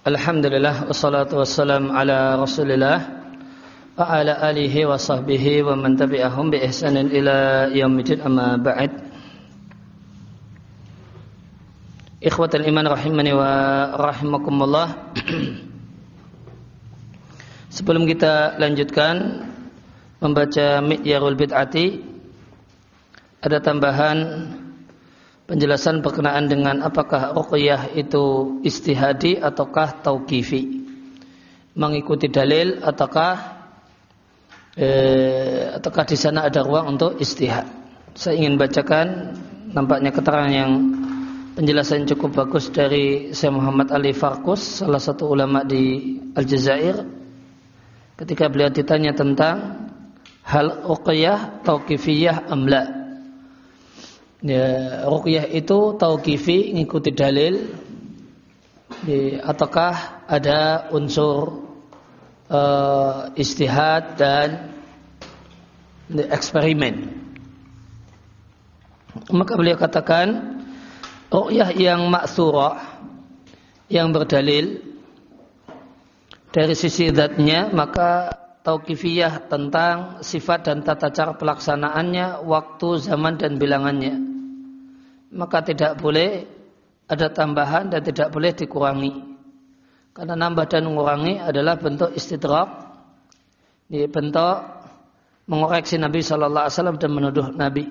Alhamdulillah wassalatu wassalam ala Rasulillah wa ala alihi wa sahbihi wa man tabi'ahum bi ihsanin ila yaumil amma ba'd. Ikhwatal iman rahimani wa rahimakumullah. Sebelum kita lanjutkan membaca Mi'yarul Bid'ati ada tambahan penjelasan berkenaan dengan apakah ruqyah itu istihadi ataukah tauqifi. Mengikuti dalil ataukah eh, ataukah di sana ada ruang untuk istihad. Saya ingin bacakan nampaknya keterangan yang penjelasan cukup bagus dari Syekh Muhammad Ali Farkus salah satu ulama di Aljazair. Ketika beliau ditanya tentang hal ruqyah tauqifiyah amla ya, ruqyah itu tauqifi ngikuti dalil. Ya, ataukah ada unsur uh, istihad dan ya, eksperimen? Maka beliau katakan ruqyah yang maksurah yang berdalil dari sisi zatnya maka tauqifiyah tentang sifat dan tata cara pelaksanaannya, waktu, zaman dan bilangannya maka tidak boleh ada tambahan dan tidak boleh dikurangi. Karena nambah dan mengurangi adalah bentuk istidrak, ini bentuk mengoreksi Nabi Shallallahu Alaihi Wasallam dan menuduh Nabi.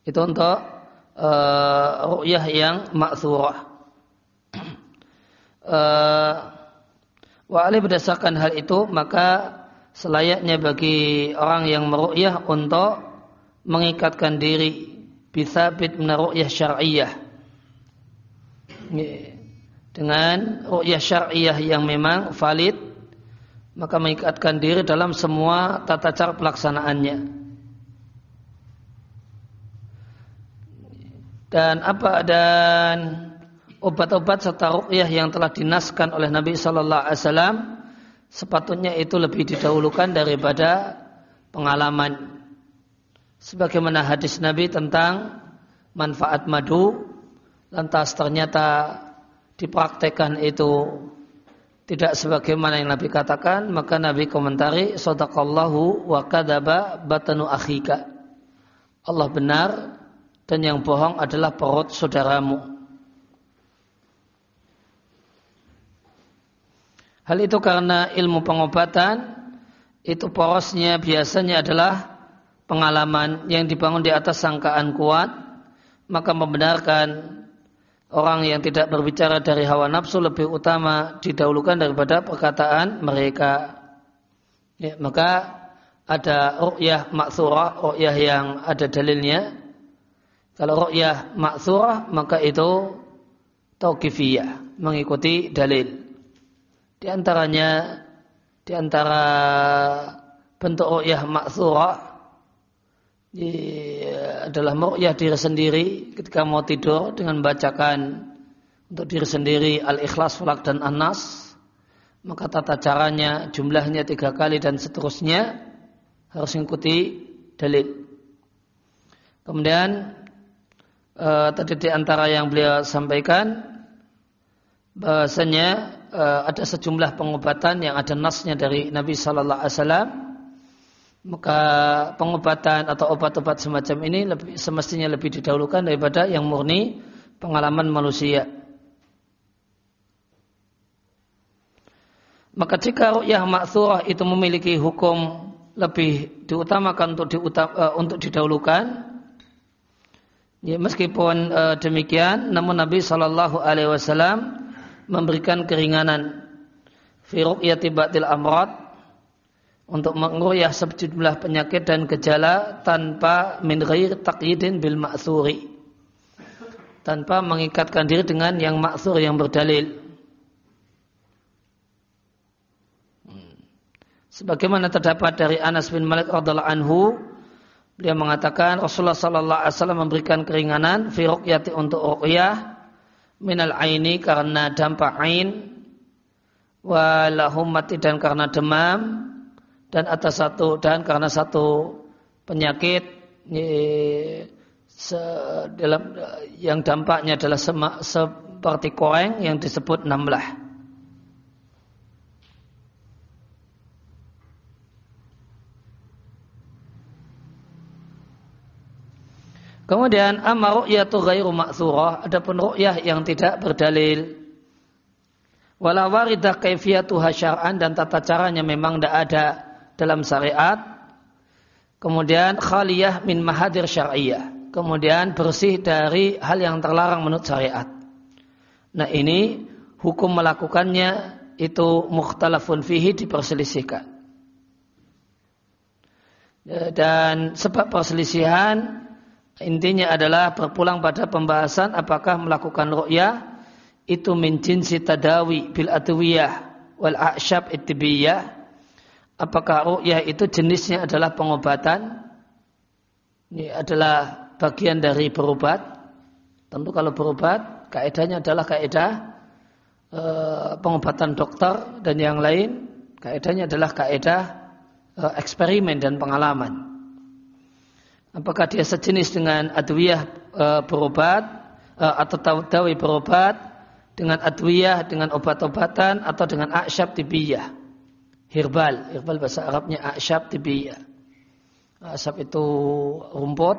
Itu untuk uh, ru'yah yang maksurah uh, wa berdasarkan hal itu maka selayaknya bagi orang yang meru'yah untuk mengikatkan diri bisa bit meru'yah syar'iyah dengan ru'yah syar'iyah yang memang valid maka mengikatkan diri dalam semua tata cara pelaksanaannya. Dan apa dan obat-obat serta ruqyah yang telah dinaskan oleh Nabi Shallallahu Alaihi Wasallam sepatutnya itu lebih didahulukan daripada pengalaman. Sebagaimana hadis Nabi tentang manfaat madu, lantas ternyata dipraktekkan itu tidak sebagaimana yang Nabi katakan, maka Nabi komentari, Sadaqallahu wa kadaba batanu akhika. Allah benar dan yang bohong adalah perut saudaramu. Hal itu karena ilmu pengobatan itu porosnya biasanya adalah pengalaman yang dibangun di atas sangkaan kuat, maka membenarkan orang yang tidak berbicara dari hawa nafsu lebih utama didahulukan daripada perkataan mereka. Ya, maka ada ru'yah maksurah, ru'yah yang ada dalilnya. Kalau ru'yah maksurah maka itu tauqifiyah, mengikuti dalil. Di antaranya di antara bentuk ru'yah maksurah adalah ru'yah diri sendiri ketika mau tidur dengan bacakan untuk diri sendiri al-ikhlas, falak dan anas maka tata caranya jumlahnya tiga kali dan seterusnya harus mengikuti dalil. Kemudian eh, tadi di antara yang beliau sampaikan bahasanya ada sejumlah pengobatan yang ada nasnya dari Nabi Sallallahu Alaihi Wasallam maka pengobatan atau obat-obat semacam ini lebih, semestinya lebih didahulukan daripada yang murni pengalaman manusia. Maka jika ru'yah maksurah itu memiliki hukum lebih diutamakan untuk diutam, uh, untuk didahulukan, ya, meskipun uh, demikian, namun Nabi Shallallahu Alaihi Wasallam memberikan keringanan fi ru'yati ba'dil amrad untuk menguryah sejumlah penyakit dan gejala tanpa min ghair taqyidin bil ma'thuri tanpa mengikatkan diri dengan yang maksur yang berdalil hmm. sebagaimana terdapat dari Anas bin Malik radhiallahu anhu beliau mengatakan Rasulullah sallallahu alaihi wasallam memberikan keringanan fi untuk ruqyah minal aini karena dampak ain walahum mati dan karena demam dan atas satu dan karena satu penyakit se, dalam yang dampaknya adalah sema, seperti koreng yang disebut namlah. Kemudian amma ru'yatu ghairu ma'thurah, adapun ru'yah yang tidak berdalil. Wala waridah kaifiyatuha syar'an dan tata caranya memang tidak ada dalam syariat. Kemudian khaliyah min mahadir syar'iyah. Kemudian bersih dari hal yang terlarang menurut syariat. Nah ini hukum melakukannya itu mukhtalafun fihi diperselisihkan. Dan sebab perselisihan Intinya adalah berpulang pada pembahasan apakah melakukan ru'yah itu min jinsi tadawi bil adwiyah wal a'syab ittibiyah. Apakah ru'yah itu jenisnya adalah pengobatan? Ini adalah bagian dari berobat. Tentu kalau berobat, kaedahnya adalah kaedah e, pengobatan dokter dan yang lain. Kaedahnya adalah kaedah e, eksperimen dan pengalaman. Apakah dia sejenis dengan adwiyah e, berobat e, atau tawi berobat dengan adwiyah dengan obat-obatan atau dengan aksyab tibiyah. Herbal, herbal bahasa Arabnya aksyab tibiyah. Aksyab itu rumput,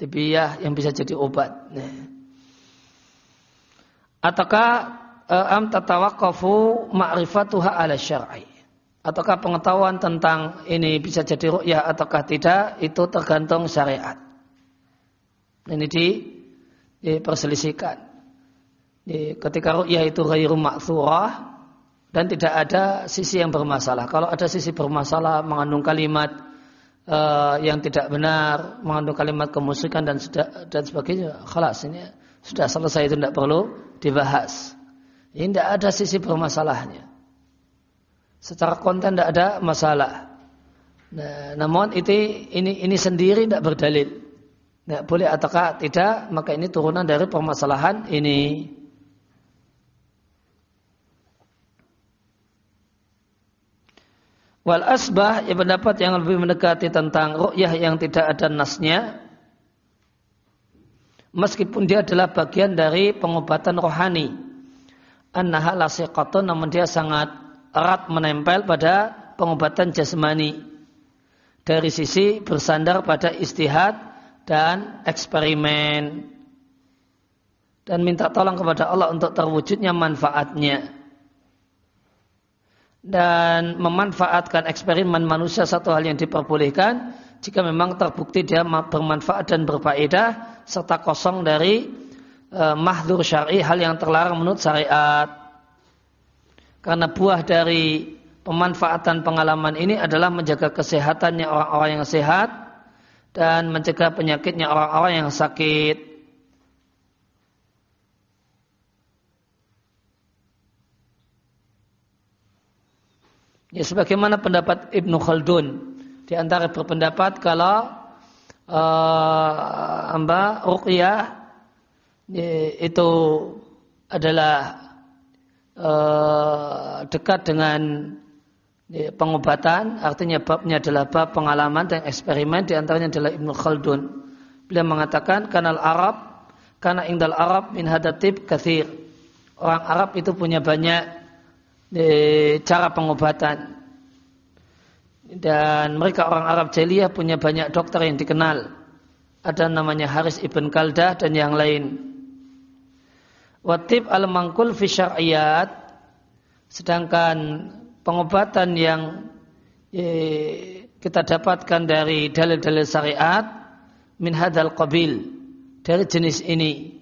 tibiyah yang bisa jadi obat. Nah. Ataukah e, am tatawakafu ma'rifatuha ala syar'i ataukah pengetahuan tentang ini bisa jadi ru'yah ataukah tidak itu tergantung syariat. Ini di diperselisihkan. Di, ketika ru'yah itu ghairu ma'thurah dan tidak ada sisi yang bermasalah. Kalau ada sisi bermasalah mengandung kalimat uh, yang tidak benar, mengandung kalimat kemusyrikan dan dan sebagainya, khalas ini sudah selesai itu tidak perlu dibahas. Ini tidak ada sisi bermasalahnya. Secara konten tidak ada masalah. Nah, namun itu ini ini sendiri tidak berdalil. Tidak boleh ataukah tidak, maka ini turunan dari permasalahan ini. Wal asbah yang pendapat yang lebih mendekati tentang ru'yah yang tidak ada nasnya meskipun dia adalah bagian dari pengobatan rohani annaha lasiqatun namun dia sangat erat menempel pada pengobatan jasmani. Dari sisi bersandar pada istihad dan eksperimen. Dan minta tolong kepada Allah untuk terwujudnya manfaatnya. Dan memanfaatkan eksperimen manusia satu hal yang diperbolehkan jika memang terbukti dia bermanfaat dan berfaedah serta kosong dari eh, mahdur syar'i hal yang terlarang menurut syariat karena buah dari pemanfaatan pengalaman ini adalah menjaga kesehatannya orang-orang yang sehat dan mencegah penyakitnya orang-orang yang sakit. Ya sebagaimana pendapat Ibnu Khaldun di antara berpendapat kalau uh, amba ruqyah ya, itu adalah Eh, dekat dengan ya, pengobatan, artinya babnya adalah bab pengalaman dan eksperimen, di antaranya adalah Ibnu Khaldun. Beliau mengatakan, kanal Arab, karena ingdal Arab min hadatib kathir. Orang Arab itu punya banyak ya, cara pengobatan. Dan mereka orang Arab Jaliyah punya banyak dokter yang dikenal. Ada namanya Haris Ibn Kaldah dan yang lain. Watib al-mangkul fi syar'iyat sedangkan pengobatan yang eh, kita dapatkan dari dalil-dalil syariat min hadal qabil dari jenis ini.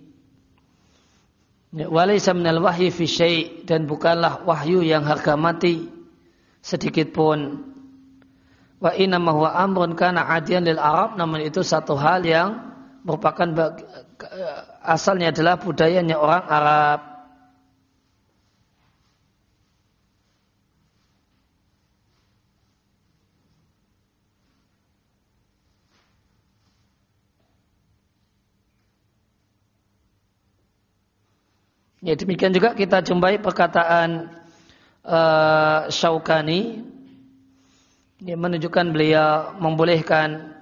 Walaysa minal wahyi fi syai' dan bukanlah wahyu yang harga mati sedikit pun. Wa inna huwa amrun kana adiyan lil arab namun itu satu hal yang merupakan asalnya adalah budayanya orang Arab. Ya demikian juga kita jumpai perkataan uh, Syaukani Ini menunjukkan beliau membolehkan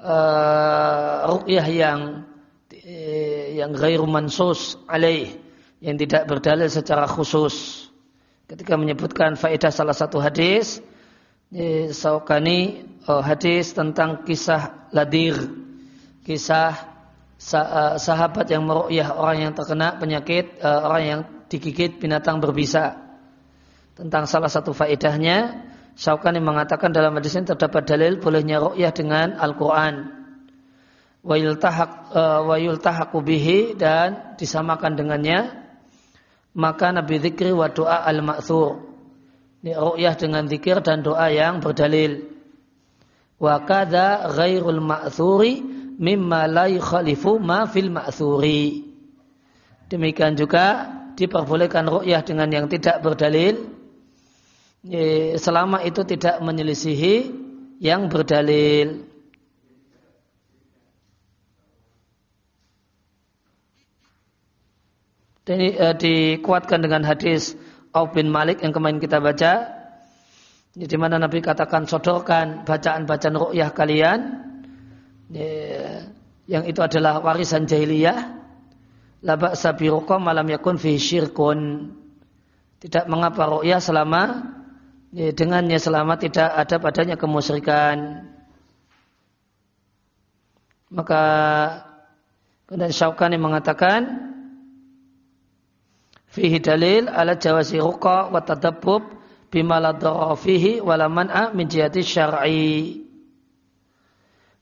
uh, ru'yah yang uh, yang ghairu mansus alaih yang tidak berdalil secara khusus. Ketika menyebutkan faedah salah satu hadis, Saukani uh, hadis tentang kisah Ladir, kisah uh, sahabat yang meru'yah orang yang terkena penyakit, uh, orang yang digigit binatang berbisa. Tentang salah satu faedahnya, Syaukani mengatakan dalam hadis ini terdapat dalil bolehnya ru'yah dengan Al-Quran. Wa yultahaku e, bihi dan disamakan dengannya. Maka Nabi Zikri wa doa al-ma'thur. Ini ru'yah dengan zikir dan doa yang berdalil. Wa kada ghairul ma'thuri mimma la yukhalifu ma fil ma'thuri. Demikian juga diperbolehkan ru'yah dengan yang tidak berdalil selama itu tidak menyelisihi yang berdalil. Dan ini eh, dikuatkan dengan hadis Auf bin Malik yang kemarin kita baca. Di mana Nabi katakan sodorkan bacaan-bacaan ru'yah kalian. Yang itu adalah warisan jahiliyah. Labak sabirukum malam yakun fi syirkun. Tidak mengapa ru'yah selama ya, dengannya selama tidak ada padanya kemusyrikan. Maka kemudian Syaukani mengatakan fihi dalil ala jawasi ruqa wa tadabbub bima la fihi wala man'a min jihati syar'i.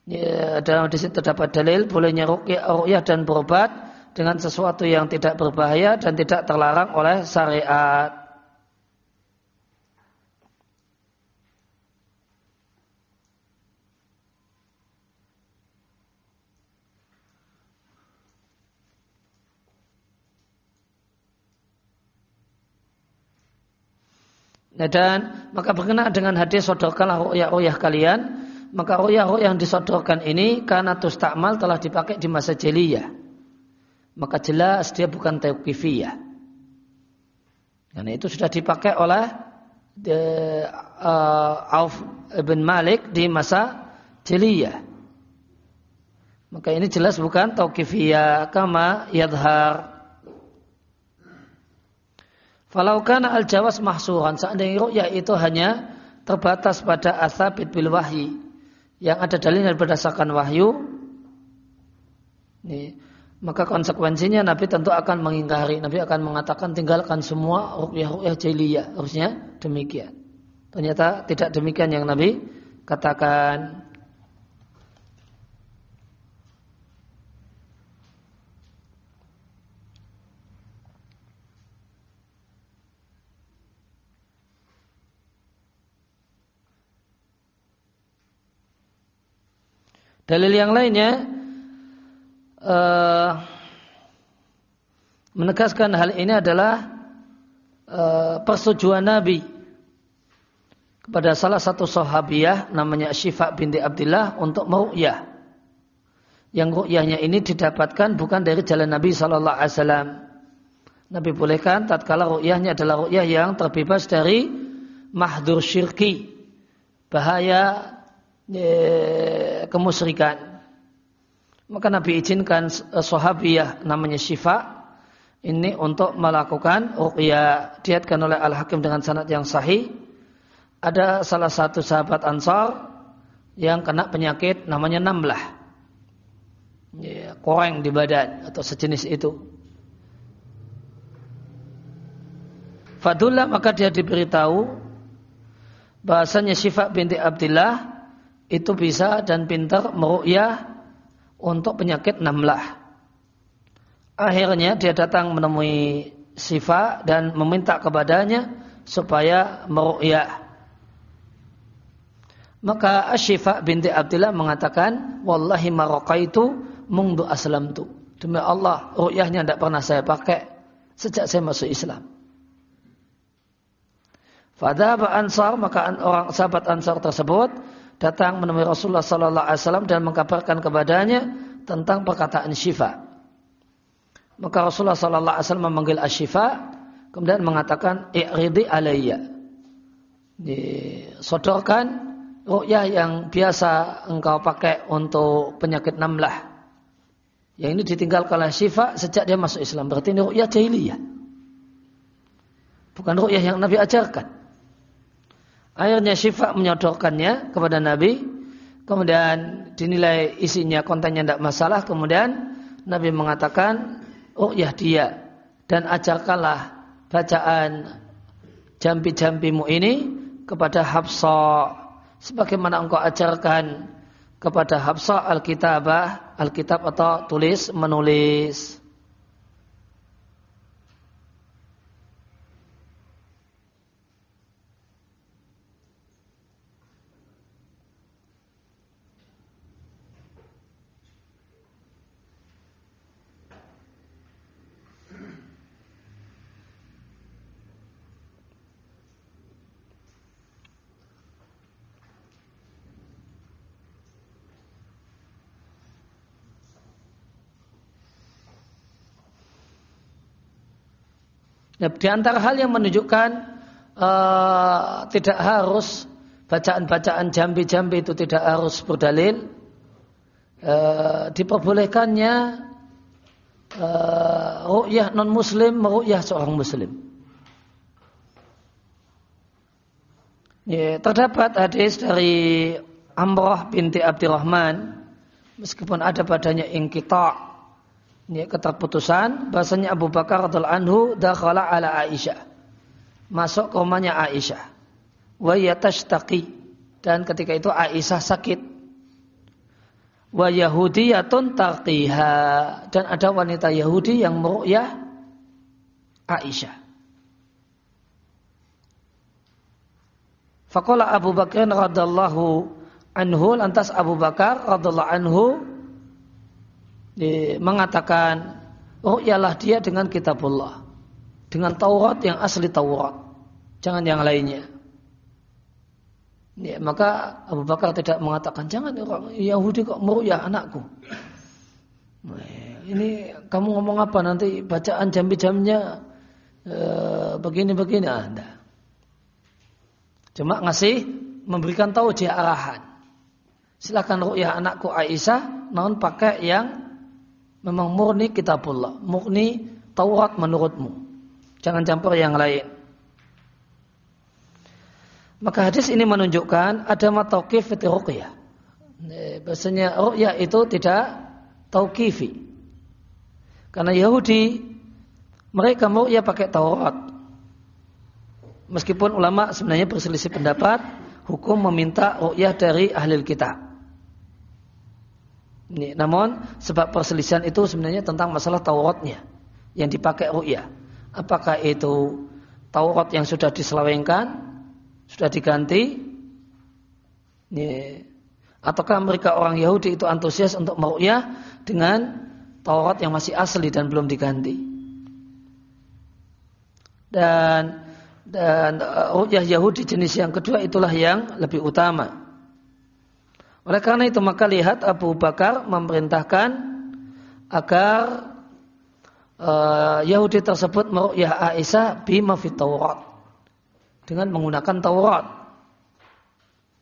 Ya, dalam di situ terdapat dalil bolehnya ruqyah dan berobat dengan sesuatu yang tidak berbahaya dan tidak terlarang oleh syariat. Nah, dan maka berkenaan dengan hadis sodorkanlah ru'yah-ru'yah kalian. Maka ru'yah-ru'yah yang disodorkan ini karena tustakmal telah dipakai di masa jeliyah. Maka jelas dia bukan tauqifiyah. Karena itu sudah dipakai oleh de, uh, Auf bin Malik di masa jeliyah. Maka ini jelas bukan tauqifiyah kama yadhar Falau kana al jawas mahsuran seandainya ru'yah itu hanya terbatas pada asabit bil wahyi yang ada dalil yang berdasarkan wahyu ini, maka konsekuensinya Nabi tentu akan mengingkari. Nabi akan mengatakan tinggalkan semua ru'yah-ru'yah jahiliyah. Harusnya demikian. Ternyata tidak demikian yang Nabi katakan Dalil yang lainnya uh, menegaskan hal ini adalah uh, persetujuan Nabi kepada salah satu sahabiah namanya Syifa binti Abdullah untuk meru'yah. Yang ru'yahnya ini didapatkan bukan dari jalan Nabi Shallallahu Alaihi Wasallam. Nabi bolehkan tatkala ru'yahnya adalah ru'yah yang terbebas dari mahdur syirki, bahaya kemusyrikan. Maka Nabi izinkan eh, sahabiyah namanya Syifa ini untuk melakukan ruqyah diatkan oleh Al-Hakim dengan sanad yang sahih. Ada salah satu sahabat Ansar yang kena penyakit namanya namblah. Ya, koreng di badan atau sejenis itu. Fadullah maka dia diberitahu bahasanya Syifa binti Abdullah itu bisa dan pintar meru'yah untuk penyakit namlah. Akhirnya dia datang menemui Sifa dan meminta kepadanya supaya meru'yah. Maka Asyifa binti Abdullah mengatakan, Wallahi itu mungdu aslam tu. Demi Allah, ru'yahnya tidak pernah saya pakai sejak saya masuk Islam. Pada Ansar, maka orang sahabat Ansar tersebut datang menemui Rasulullah Sallallahu Alaihi Wasallam dan mengkabarkan kepadanya tentang perkataan Syifa. Maka Rasulullah Sallallahu Alaihi Wasallam memanggil Asyifa, kemudian mengatakan, "I'ridi alayya." Sodorkan ru'yah yang biasa engkau pakai untuk penyakit namlah. Yang ini ditinggalkan oleh syifa sejak dia masuk Islam. Berarti ini ru'yah jahiliyah. Bukan ru'yah yang Nabi ajarkan. Akhirnya syifa menyodorkannya kepada Nabi. Kemudian dinilai isinya kontennya tidak masalah. Kemudian Nabi mengatakan ru'yah dia. Dan ajarkanlah bacaan jampi-jampimu ini kepada Hafsah sebagaimana engkau ajarkan kepada Hafsah Alkitabah, Alkitab atau tulis menulis. Ya, di antara hal yang menunjukkan uh, tidak harus bacaan-bacaan jambi-jambi itu tidak harus berdalil. Uh, diperbolehkannya uh, ru'yah non-muslim meru'yah seorang muslim. Ya, terdapat hadis dari Amrah binti Abdurrahman meskipun ada padanya ingkita' ini keterputusan bahasanya Abu Bakar radhiallahu anhu dakhala ala Aisyah. Masuk ke rumahnya Aisyah. Wa yatashtaqi dan ketika itu Aisyah sakit. Wa yahudiyatun taqiha dan ada wanita Yahudi yang meru'yah Aisyah. Faqala Abu Bakar radhiallahu anhu lantas Abu Bakar radhiallahu anhu mengatakan oh ialah dia dengan kitabullah dengan Taurat yang asli Taurat jangan yang lainnya. Ya, maka Abu Bakar tidak mengatakan jangan orang Yahudi kok meruyah anakku. Ini kamu ngomong apa? Nanti bacaan jambi-jamnya eh, begini-begini. Anda ah, cuma ngasih memberikan tahu dia arahan. Silakan ru'yah anakku Aisyah namun pakai yang memang murni kitabullah, murni Taurat menurutmu. Jangan campur yang lain. Maka hadis ini menunjukkan ada matauqif fi ruqyah. Bahasanya ruqyah itu tidak tauqifi. Karena Yahudi mereka ya pakai Taurat. Meskipun ulama sebenarnya berselisih pendapat hukum meminta ruqyah dari ahli kitab. Ini, namun sebab perselisihan itu sebenarnya tentang masalah Tauratnya yang dipakai ru'yah. Apakah itu Taurat yang sudah diselewengkan, sudah diganti, ini, ataukah mereka orang Yahudi itu antusias untuk meru'yah dengan Taurat yang masih asli dan belum diganti. Dan dan uh, ru'yah Yahudi jenis yang kedua itulah yang lebih utama. Oleh karena itu maka lihat Abu Bakar memerintahkan agar uh, Yahudi tersebut meru'yah Aisyah bima fit Taurat dengan menggunakan Taurat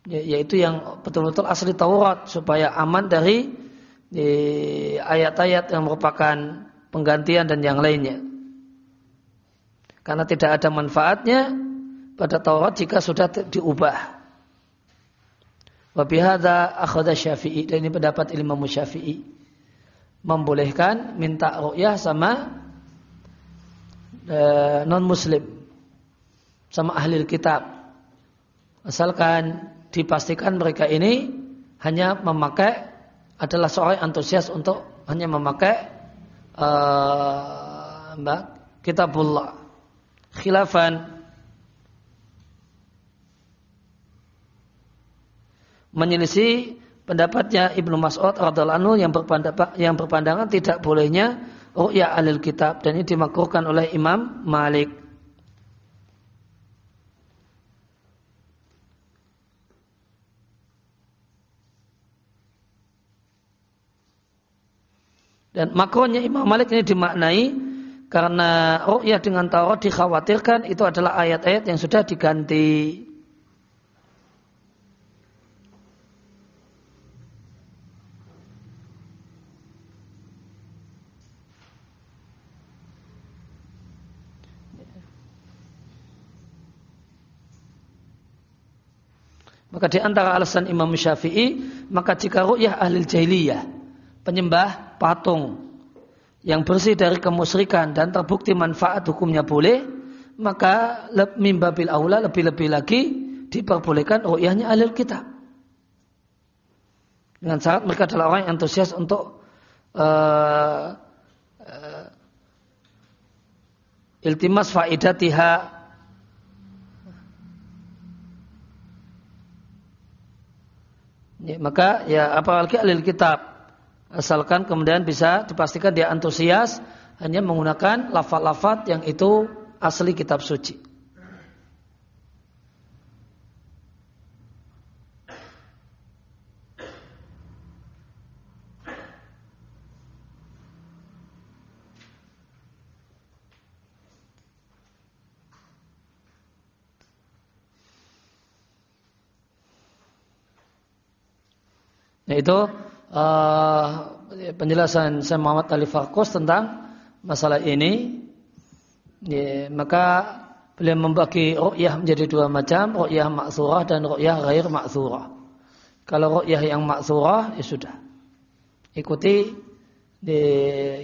ya, yaitu yang betul-betul asli Taurat supaya aman dari ayat-ayat yang merupakan penggantian dan yang lainnya. Karena tidak ada manfaatnya pada Taurat jika sudah diubah. Wabihada akhada syafi'i. Dan ini pendapat ilmu syafi'i. Membolehkan minta ru'yah sama e, non-muslim. Sama ahli kitab. Asalkan dipastikan mereka ini hanya memakai adalah seorang antusias untuk hanya memakai uh, kitabullah khilafan menyelisih pendapatnya Ibnu Mas'ud radhiallahu anhu yang berpandangan, yang berpandangan tidak bolehnya ru'ya alil kitab dan ini dimakruhkan oleh Imam Malik. Dan makronya Imam Malik ini dimaknai karena ru'yah dengan Taurat dikhawatirkan itu adalah ayat-ayat yang sudah diganti. Maka di antara alasan Imam Syafi'i, maka jika ru'yah ahli jahiliyah, penyembah patung yang bersih dari kemusyrikan dan terbukti manfaat hukumnya boleh, maka mimbabil aula lebih-lebih lagi diperbolehkan ru'yahnya ahli kitab. Dengan syarat mereka adalah orang yang antusias untuk uh, uh, iltimas faidatiha Ya, maka ya apalagi alil kitab asalkan kemudian bisa dipastikan dia antusias hanya menggunakan lafaz-lafaz yang itu asli kitab suci. Yaitu uh, penjelasan Syekh Muhammad Ali Farkus tentang masalah ini. Ya, maka beliau membagi ru'yah menjadi dua macam, ru'yah maksurah dan ru'yah ghair maksurah. Kalau ru'yah yang maksurah, ya sudah. Ikuti di,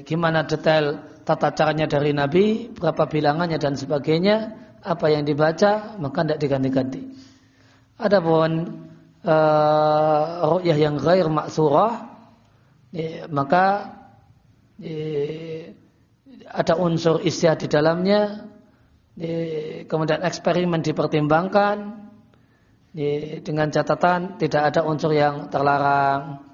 gimana detail tata caranya dari Nabi, berapa bilangannya dan sebagainya, apa yang dibaca, maka tidak diganti-ganti. Adapun uh, ru'yah yang ghair maksurah ya, maka ya, ada unsur istiad di dalamnya ya, kemudian eksperimen dipertimbangkan ya, dengan catatan tidak ada unsur yang terlarang.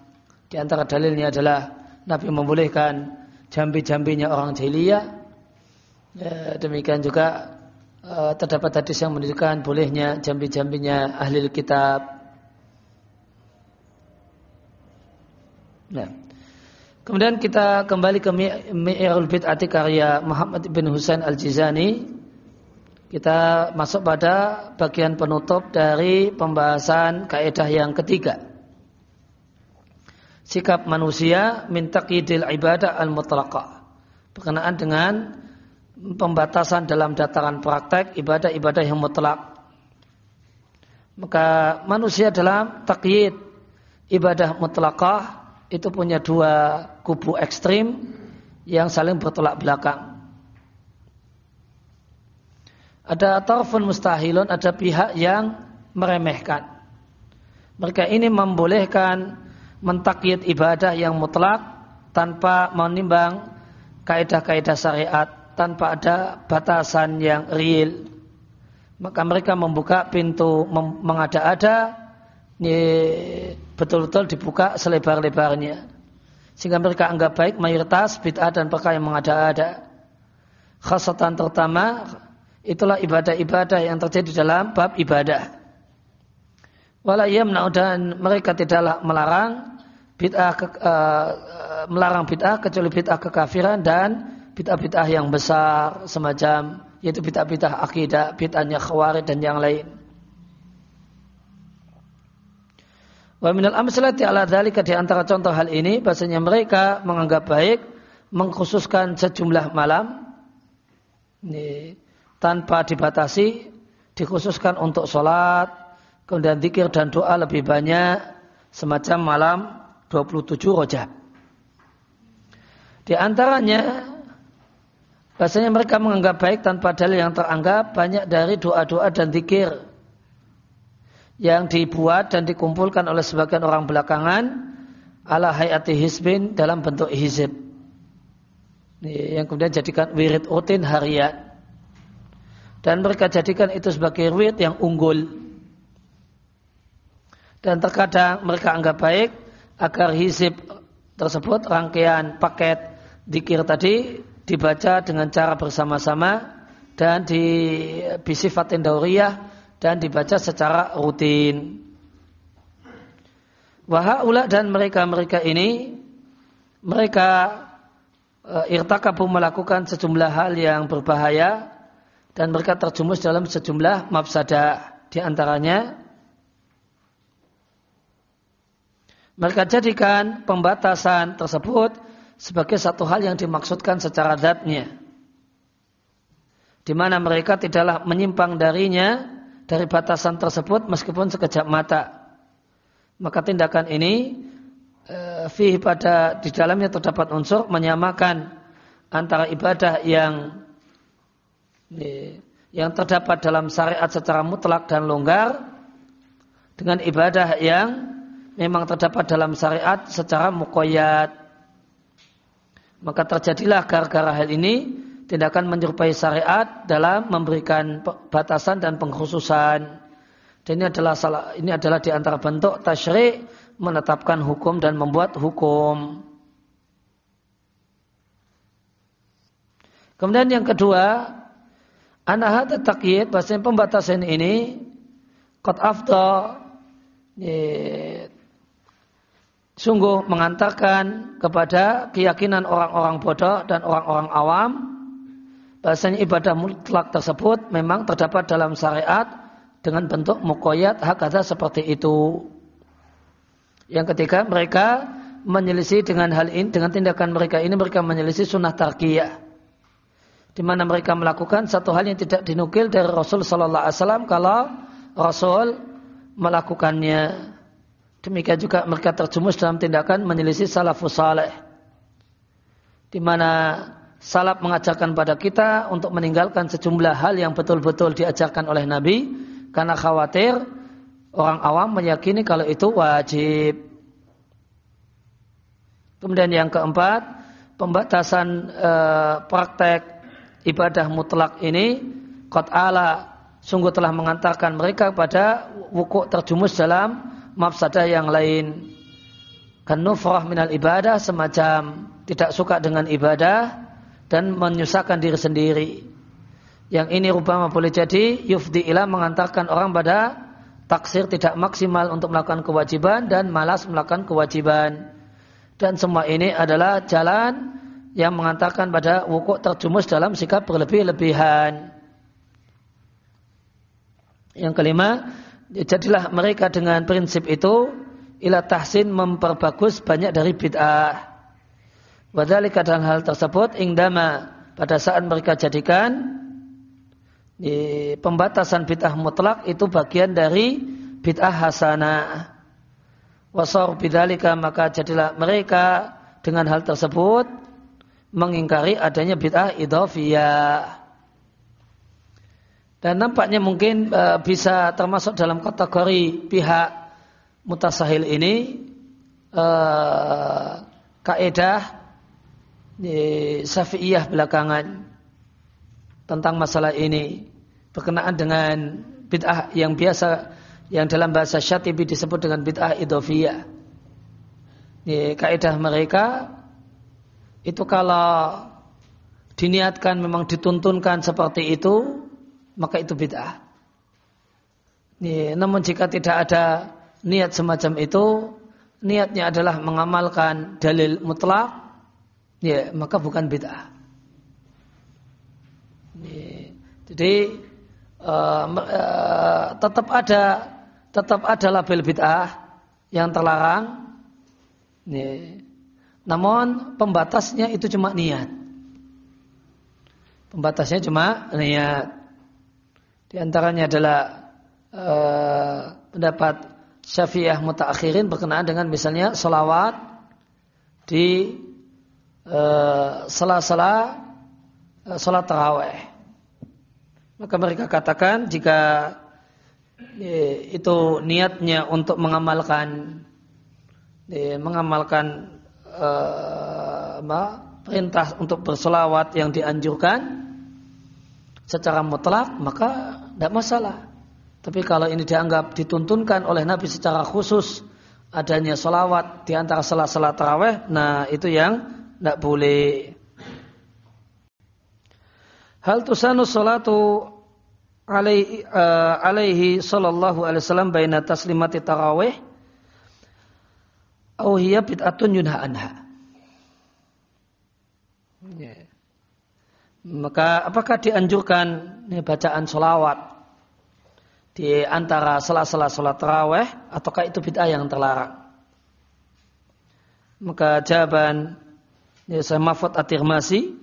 Di antara dalilnya adalah Nabi membolehkan jambi-jambinya orang jahiliyah. Ya, demikian juga terdapat hadis yang menunjukkan bolehnya jambi-jambinya ahli kitab Nah. Kemudian kita kembali ke Mi'irul Bid'ati karya Muhammad bin Husain Al-Jizani. Kita masuk pada bagian penutup dari pembahasan kaidah yang ketiga. Sikap manusia minta kidil ibadah al-mutlaqah. Berkenaan dengan pembatasan dalam dataran praktek ibadah-ibadah yang mutlak. Maka manusia dalam takyid ibadah mutlakah itu punya dua kubu ekstrim yang saling bertolak belakang. Ada tarfun mustahilun, ada pihak yang meremehkan. Mereka ini membolehkan mentakyid ibadah yang mutlak tanpa menimbang kaidah-kaidah syariat, tanpa ada batasan yang real. Maka mereka membuka pintu mengada-ada betul-betul dibuka selebar-lebarnya. Sehingga mereka anggap baik mayoritas bid'ah dan perkara yang mengada-ada. Khasatan terutama itulah ibadah-ibadah yang terjadi dalam bab ibadah. Wala dan mereka tidaklah melarang bid'ah ke, uh, melarang bid'ah kecuali bid'ah kekafiran dan bid'ah-bid'ah yang besar semacam yaitu bid'ah-bid'ah akidah, bid'ahnya khawarij dan yang lain. Wa minal amsalati ala dzalika di antara contoh hal ini bahasanya mereka menganggap baik mengkhususkan sejumlah malam ini, tanpa dibatasi dikhususkan untuk sholat kemudian zikir dan doa lebih banyak semacam malam 27 rojab. Di antaranya bahasanya mereka menganggap baik tanpa dalil yang teranggap banyak dari doa-doa dan zikir yang dibuat dan dikumpulkan oleh sebagian orang belakangan ala hayati hisbin dalam bentuk hizib yang kemudian jadikan wirid rutin harian. Dan mereka jadikan itu sebagai wirid yang unggul. Dan terkadang mereka anggap baik agar hizib tersebut rangkaian paket dikir tadi dibaca dengan cara bersama-sama dan di bisifatin dauriyah dan dibaca secara rutin. Wahaula dan mereka-mereka ini mereka e, irtakabu melakukan sejumlah hal yang berbahaya dan mereka terjumus dalam sejumlah mafsadah di antaranya mereka jadikan pembatasan tersebut sebagai satu hal yang dimaksudkan secara zatnya di mana mereka tidaklah menyimpang darinya dari batasan tersebut meskipun sekejap mata. Maka tindakan ini e, fi pada di dalamnya terdapat unsur menyamakan antara ibadah yang yang terdapat dalam syariat secara mutlak dan longgar dengan ibadah yang memang terdapat dalam syariat secara mukoyat. Maka terjadilah gara-gara hal ini tindakan menyerupai syariat dalam memberikan batasan dan pengkhususan. Dan ini adalah salah, ini adalah di antara bentuk tasyrik menetapkan hukum dan membuat hukum. Kemudian yang kedua, anahat taqyid, bahasanya pembatasan ini qad afdha sungguh mengantarkan kepada keyakinan orang-orang bodoh dan orang-orang awam bahasanya ibadah mutlak tersebut memang terdapat dalam syariat dengan bentuk mukoyat hakata seperti itu. Yang ketiga mereka menyelisih dengan hal ini dengan tindakan mereka ini mereka menyelisih sunnah tarkiyah di mana mereka melakukan satu hal yang tidak dinukil dari Rasul Sallallahu Alaihi Wasallam kalau Rasul melakukannya. Demikian juga mereka terjumus dalam tindakan menyelisih salafus saleh. Di mana salaf mengajarkan pada kita untuk meninggalkan sejumlah hal yang betul-betul diajarkan oleh Nabi karena khawatir orang awam meyakini kalau itu wajib. Kemudian yang keempat, pembatasan e, praktek ibadah mutlak ini qad ala sungguh telah mengantarkan mereka pada wukuk terjumus dalam mafsadah yang lain. Kanufrah minal ibadah semacam tidak suka dengan ibadah dan menyusahkan diri sendiri. Yang ini rupanya boleh jadi yufdi ilah mengantarkan orang pada taksir tidak maksimal untuk melakukan kewajiban dan malas melakukan kewajiban. Dan semua ini adalah jalan yang mengantarkan pada wukuk terjumus dalam sikap berlebih-lebihan. Yang kelima, jadilah mereka dengan prinsip itu ila tahsin memperbagus banyak dari bid'ah. Wadhalika dalam hal tersebut ingdama pada saat mereka jadikan di pembatasan bid'ah mutlak itu bagian dari bid'ah hasanah. Wasar bidalika maka jadilah mereka dengan hal tersebut mengingkari adanya bid'ah idhofiyah. Dan nampaknya mungkin e, bisa termasuk dalam kategori pihak mutasahil ini e, kaedah syafi'iyah belakangan tentang masalah ini berkenaan dengan bid'ah yang biasa yang dalam bahasa syatibi disebut dengan bid'ah idhofiyah. E, kaedah mereka itu kalau diniatkan memang dituntunkan seperti itu maka itu bid'ah. Namun jika tidak ada niat semacam itu, niatnya adalah mengamalkan dalil mutlak, ya maka bukan bid'ah. Jadi uh, uh, tetap ada tetap ada label bid'ah yang terlarang. Ya. Namun pembatasnya itu cuma niat. Pembatasnya cuma niat. Di antaranya adalah uh, pendapat Syafi'ah mutaakhirin berkenaan dengan misalnya salawat di sela-sela uh, salat taraweh. Maka mereka katakan jika itu niatnya untuk mengamalkan mengamalkan uh, perintah untuk bersolawat yang dianjurkan secara mutlak maka tidak masalah. Tapi kalau ini dianggap dituntunkan oleh Nabi secara khusus adanya solawat di antara salat-salat taraweh, nah itu yang tidak boleh. Hal tusanu salatu alaihi, uh, alaihi sallallahu alaihi wasallam baina taslimati tarawih au hiya bid'atun yunha anha. Yeah. Maka apakah dianjurkan ini bacaan solawat di antara sela-sela sholat taraweh ataukah itu bid'ah yang terlarang? Maka jawaban ya, saya Mahfud At-Tirmasi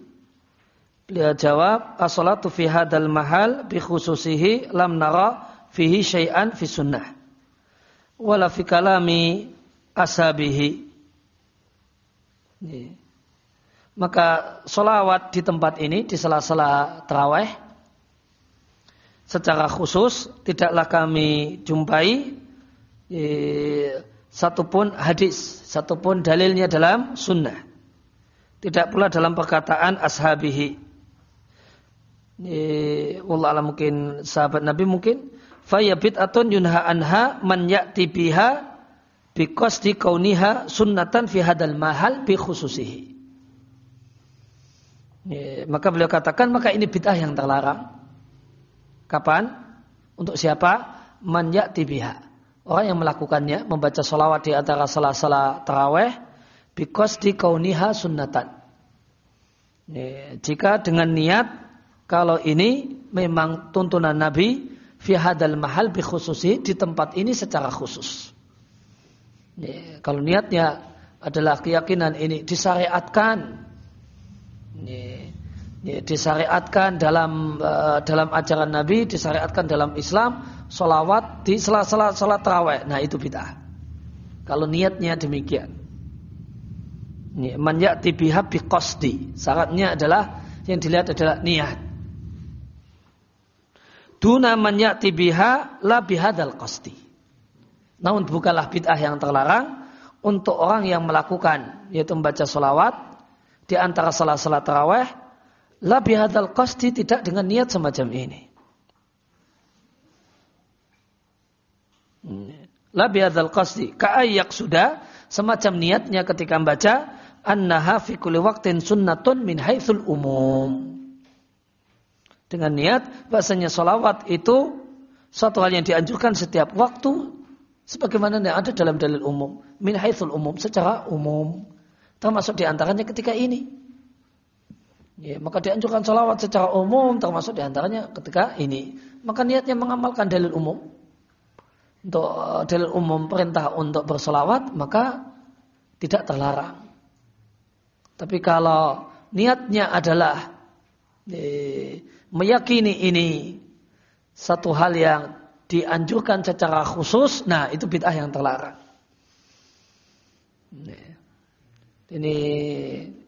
beliau jawab as-salatu fi hadal mahal bi khususihi lam nara fihi syai'an fi sunnah. Wala fi kalami ashabihi maka solawat di tempat ini di sela-sela terawih secara khusus tidaklah kami jumpai eh, satupun hadis, satupun dalilnya dalam sunnah. Tidak pula dalam perkataan ashabihi. Eh, Allah mungkin sahabat Nabi mungkin fayabit atun yunha anha man ya'ti biha di kauniha sunnatan fi hadal mahal bi khususihi. Maka beliau katakan maka ini bid'ah yang terlarang. Kapan? Untuk siapa? Man ya'ti biha. Orang yang melakukannya membaca salawat di antara salah-salah taraweh di kauniha sunnatan. Jika dengan niat kalau ini memang tuntunan Nabi fi hadal mahal bi khususi di tempat ini secara khusus. Kalau niatnya adalah keyakinan ini disyariatkan, ya, ya, disyariatkan dalam uh, dalam ajaran Nabi, disyariatkan dalam Islam, solawat di sela-sela salat taraweh. Nah itu bid'ah. Kalau niatnya demikian. Man ya'ti biha biqasdi. Syaratnya adalah yang dilihat adalah niat. Duna man ya'ti biha la bihadal qasdi. Namun bukanlah bid'ah yang terlarang untuk orang yang melakukan yaitu membaca solawat di antara salat-salat taraweh la bihadal qasdi tidak dengan niat semacam ini. La bihadal qasdi ka'ayyak sudah semacam niatnya ketika membaca annaha fi kulli waqtin sunnatun min haitsul umum. Dengan niat bahasanya solawat itu suatu hal yang dianjurkan setiap waktu sebagaimana yang ada dalam dalil umum min haitsul umum secara umum. Termasuk di antaranya ketika ini. Ya, maka dianjurkan salawat secara umum termasuk di antaranya ketika ini. Maka niatnya mengamalkan dalil umum. Untuk uh, dalil umum perintah untuk bersolawat maka tidak terlarang tapi kalau niatnya adalah eh, meyakini ini satu hal yang dianjurkan secara khusus, nah itu bid'ah yang terlarang. Ini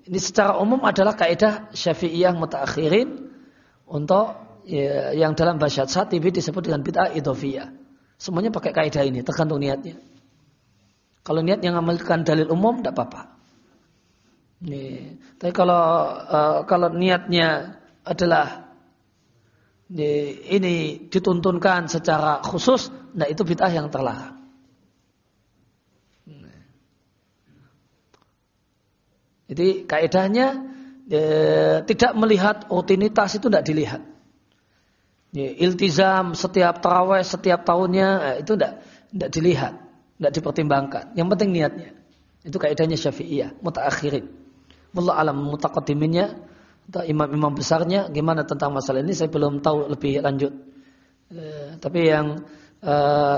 ini secara umum adalah kaidah Syafi'iyah mutaakhirin untuk ya, yang dalam bahasa Satibi disebut dengan bid'ah idhofiyah. Semuanya pakai kaidah ini, tergantung niatnya. Kalau niat yang mengamalkan dalil umum tidak apa-apa. Tapi kalau uh, kalau niatnya adalah ini dituntunkan secara khusus, nah itu bid'ah yang terlarang. Jadi kaidahnya eh, tidak melihat rutinitas itu tidak dilihat. Ya, iltizam setiap taraweh setiap tahunnya eh, itu tidak tidak dilihat, tidak dipertimbangkan. Yang penting niatnya. Itu kaidahnya Syafi'iyah, mutaakhirin. Wallah alam mutaqaddiminnya atau imam-imam besarnya gimana tentang masalah ini saya belum tahu lebih lanjut. E, tapi yang e,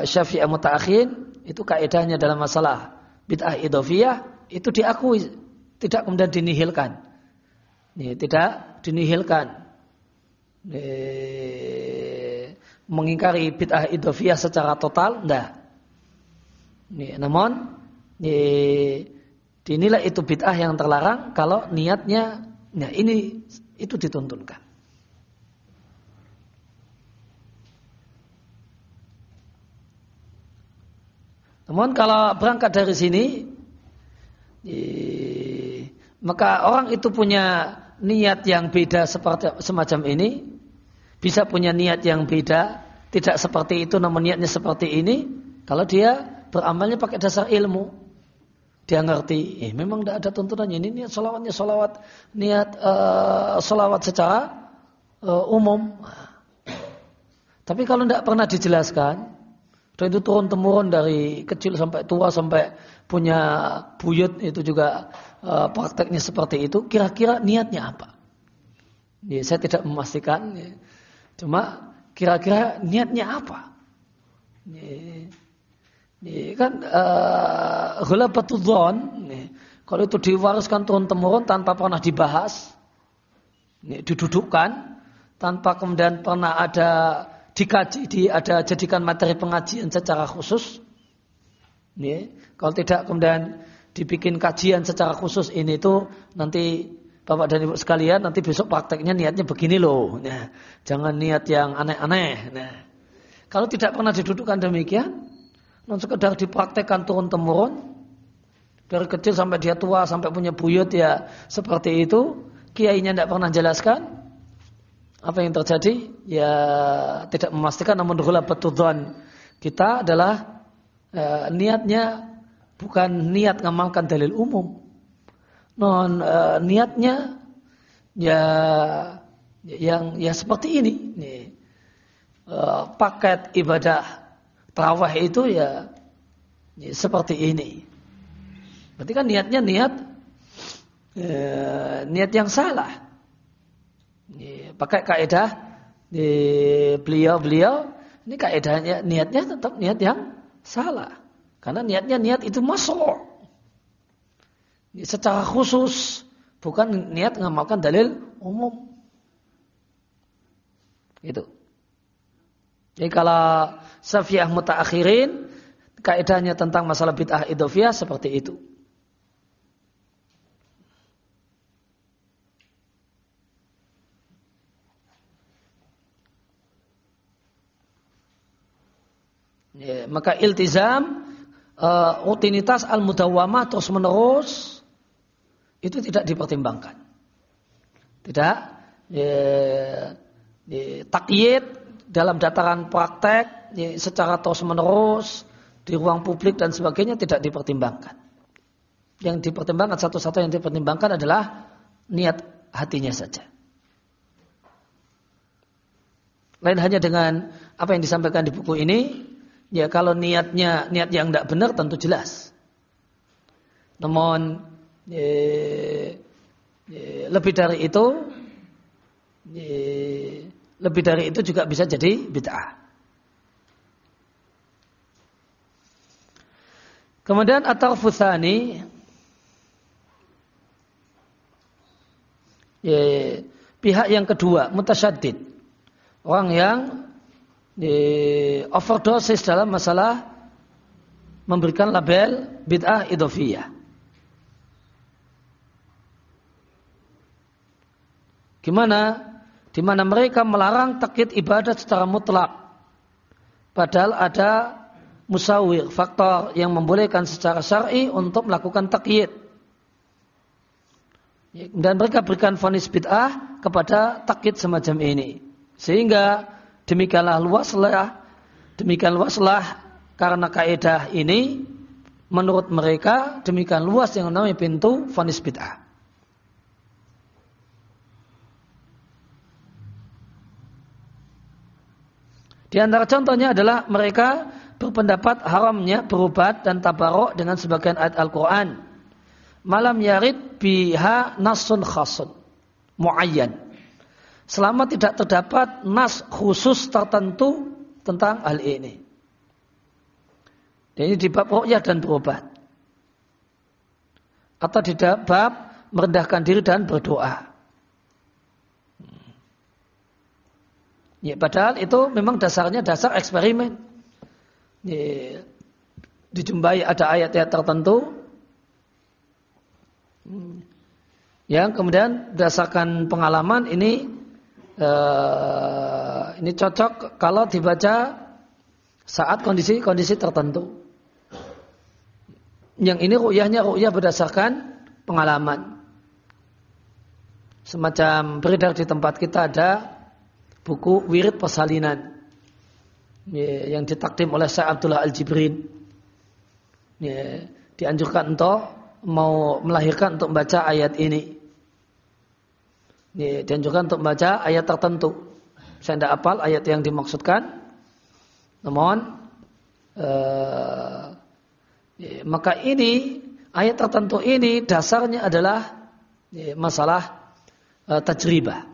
Syafi'i mutaakhin itu kaidahnya dalam masalah bid'ah idhofiyah itu diakui tidak kemudian dinihilkan. Ini, tidak dinihilkan. E, mengingkari bid'ah idhofiyah secara total enggak. Ini, namun ini, dinilai itu bid'ah yang terlarang kalau niatnya Nah ini itu dituntunkan. Namun kalau berangkat dari sini, maka orang itu punya niat yang beda seperti semacam ini, bisa punya niat yang beda, tidak seperti itu namun niatnya seperti ini, kalau dia beramalnya pakai dasar ilmu, dia ngerti, eh, memang tidak ada tuntunannya. Ini niat solawatnya solawat, niat uh, solawat secara uh, umum. Tapi kalau tidak pernah dijelaskan, dan itu turun temurun dari kecil sampai tua sampai punya buyut itu juga uh, prakteknya seperti itu. Kira-kira niatnya apa? Ya, saya tidak memastikan. Ya. Cuma kira-kira niatnya apa? Ya. Ini kan uh, ghalabatul dhon. Kalau itu diwariskan turun temurun tanpa pernah dibahas, ini didudukkan tanpa kemudian pernah ada dikaji, di, ada jadikan materi pengajian secara khusus. Ya. Kalau tidak kemudian dibikin kajian secara khusus ini tuh nanti Bapak dan Ibu sekalian nanti besok prakteknya niatnya begini loh. Nah, jangan niat yang aneh-aneh. Nah, kalau tidak pernah didudukkan demikian, non sekedar dipraktekkan turun temurun dari kecil sampai dia tua sampai punya buyut ya seperti itu, kiainya tidak pernah jelaskan apa yang terjadi ya tidak memastikan. Namun dulu betulan kita adalah eh, niatnya bukan niat ngamalkan dalil umum. Non eh, niatnya ya yang ya seperti ini. Nih eh, paket ibadah terawih itu ya, ya seperti ini berarti kan niatnya niat eh, niat yang salah pakai kaidah di beliau-beliau ini kaidahnya niatnya tetap niat yang salah. Karena niatnya niat itu masuk. Secara khusus bukan niat ngamalkan dalil umum. Itu. Jadi kalau Safiyah mutaakhirin kaidahnya tentang masalah bid'ah idofiyah seperti itu. Ya, maka iltizam uh, rutinitas al mudawamah terus menerus itu tidak dipertimbangkan. Tidak ya, ya, takyid dalam dataran praktek ya, secara terus menerus di ruang publik dan sebagainya tidak dipertimbangkan. Yang dipertimbangkan satu-satu yang dipertimbangkan adalah niat hatinya saja. Lain hanya dengan apa yang disampaikan di buku ini, Ya kalau niatnya niat yang tidak benar tentu jelas. Namun ya, lebih dari itu lebih dari itu juga bisa jadi bid'ah. Kemudian atau futhani ya, pihak yang kedua mutasyadid orang yang di overdosis dalam masalah memberikan label bid'ah idofiyah. Gimana? Di mana mereka melarang takyid ibadat secara mutlak. Padahal ada musawir, faktor yang membolehkan secara syar'i untuk melakukan takyid. Dan mereka berikan vonis bid'ah kepada takyid semacam ini. Sehingga Demikianlah luaslah, demikian luaslah karena kaidah ini menurut mereka demikian luas yang namanya pintu vonis bid'ah. Di antara contohnya adalah mereka berpendapat haramnya berobat dan tabarok dengan sebagian ayat Al-Quran. Malam yarid biha nasun khasun. Muayyan selama tidak terdapat nas khusus tertentu tentang hal ini. Dan ini di bab ru'yah dan berobat. Atau di bab merendahkan diri dan berdoa. Ya, padahal itu memang dasarnya dasar eksperimen. Ya, dijumpai ada ayat-ayat tertentu yang kemudian berdasarkan pengalaman ini uh, ini cocok kalau dibaca saat kondisi-kondisi tertentu. Yang ini ru'yahnya ru'yah berdasarkan pengalaman. Semacam beredar di tempat kita ada buku wirid persalinan ya, yang ditakdim oleh Syekh Abdullah Al-Jibrin. Dianjurkan untuk mau melahirkan untuk membaca ayat ini. Dianjurkan untuk membaca ayat tertentu. Saya tidak apal ayat yang dimaksudkan. Namun ya, maka ini ayat tertentu ini dasarnya adalah masalah uh, tajribah.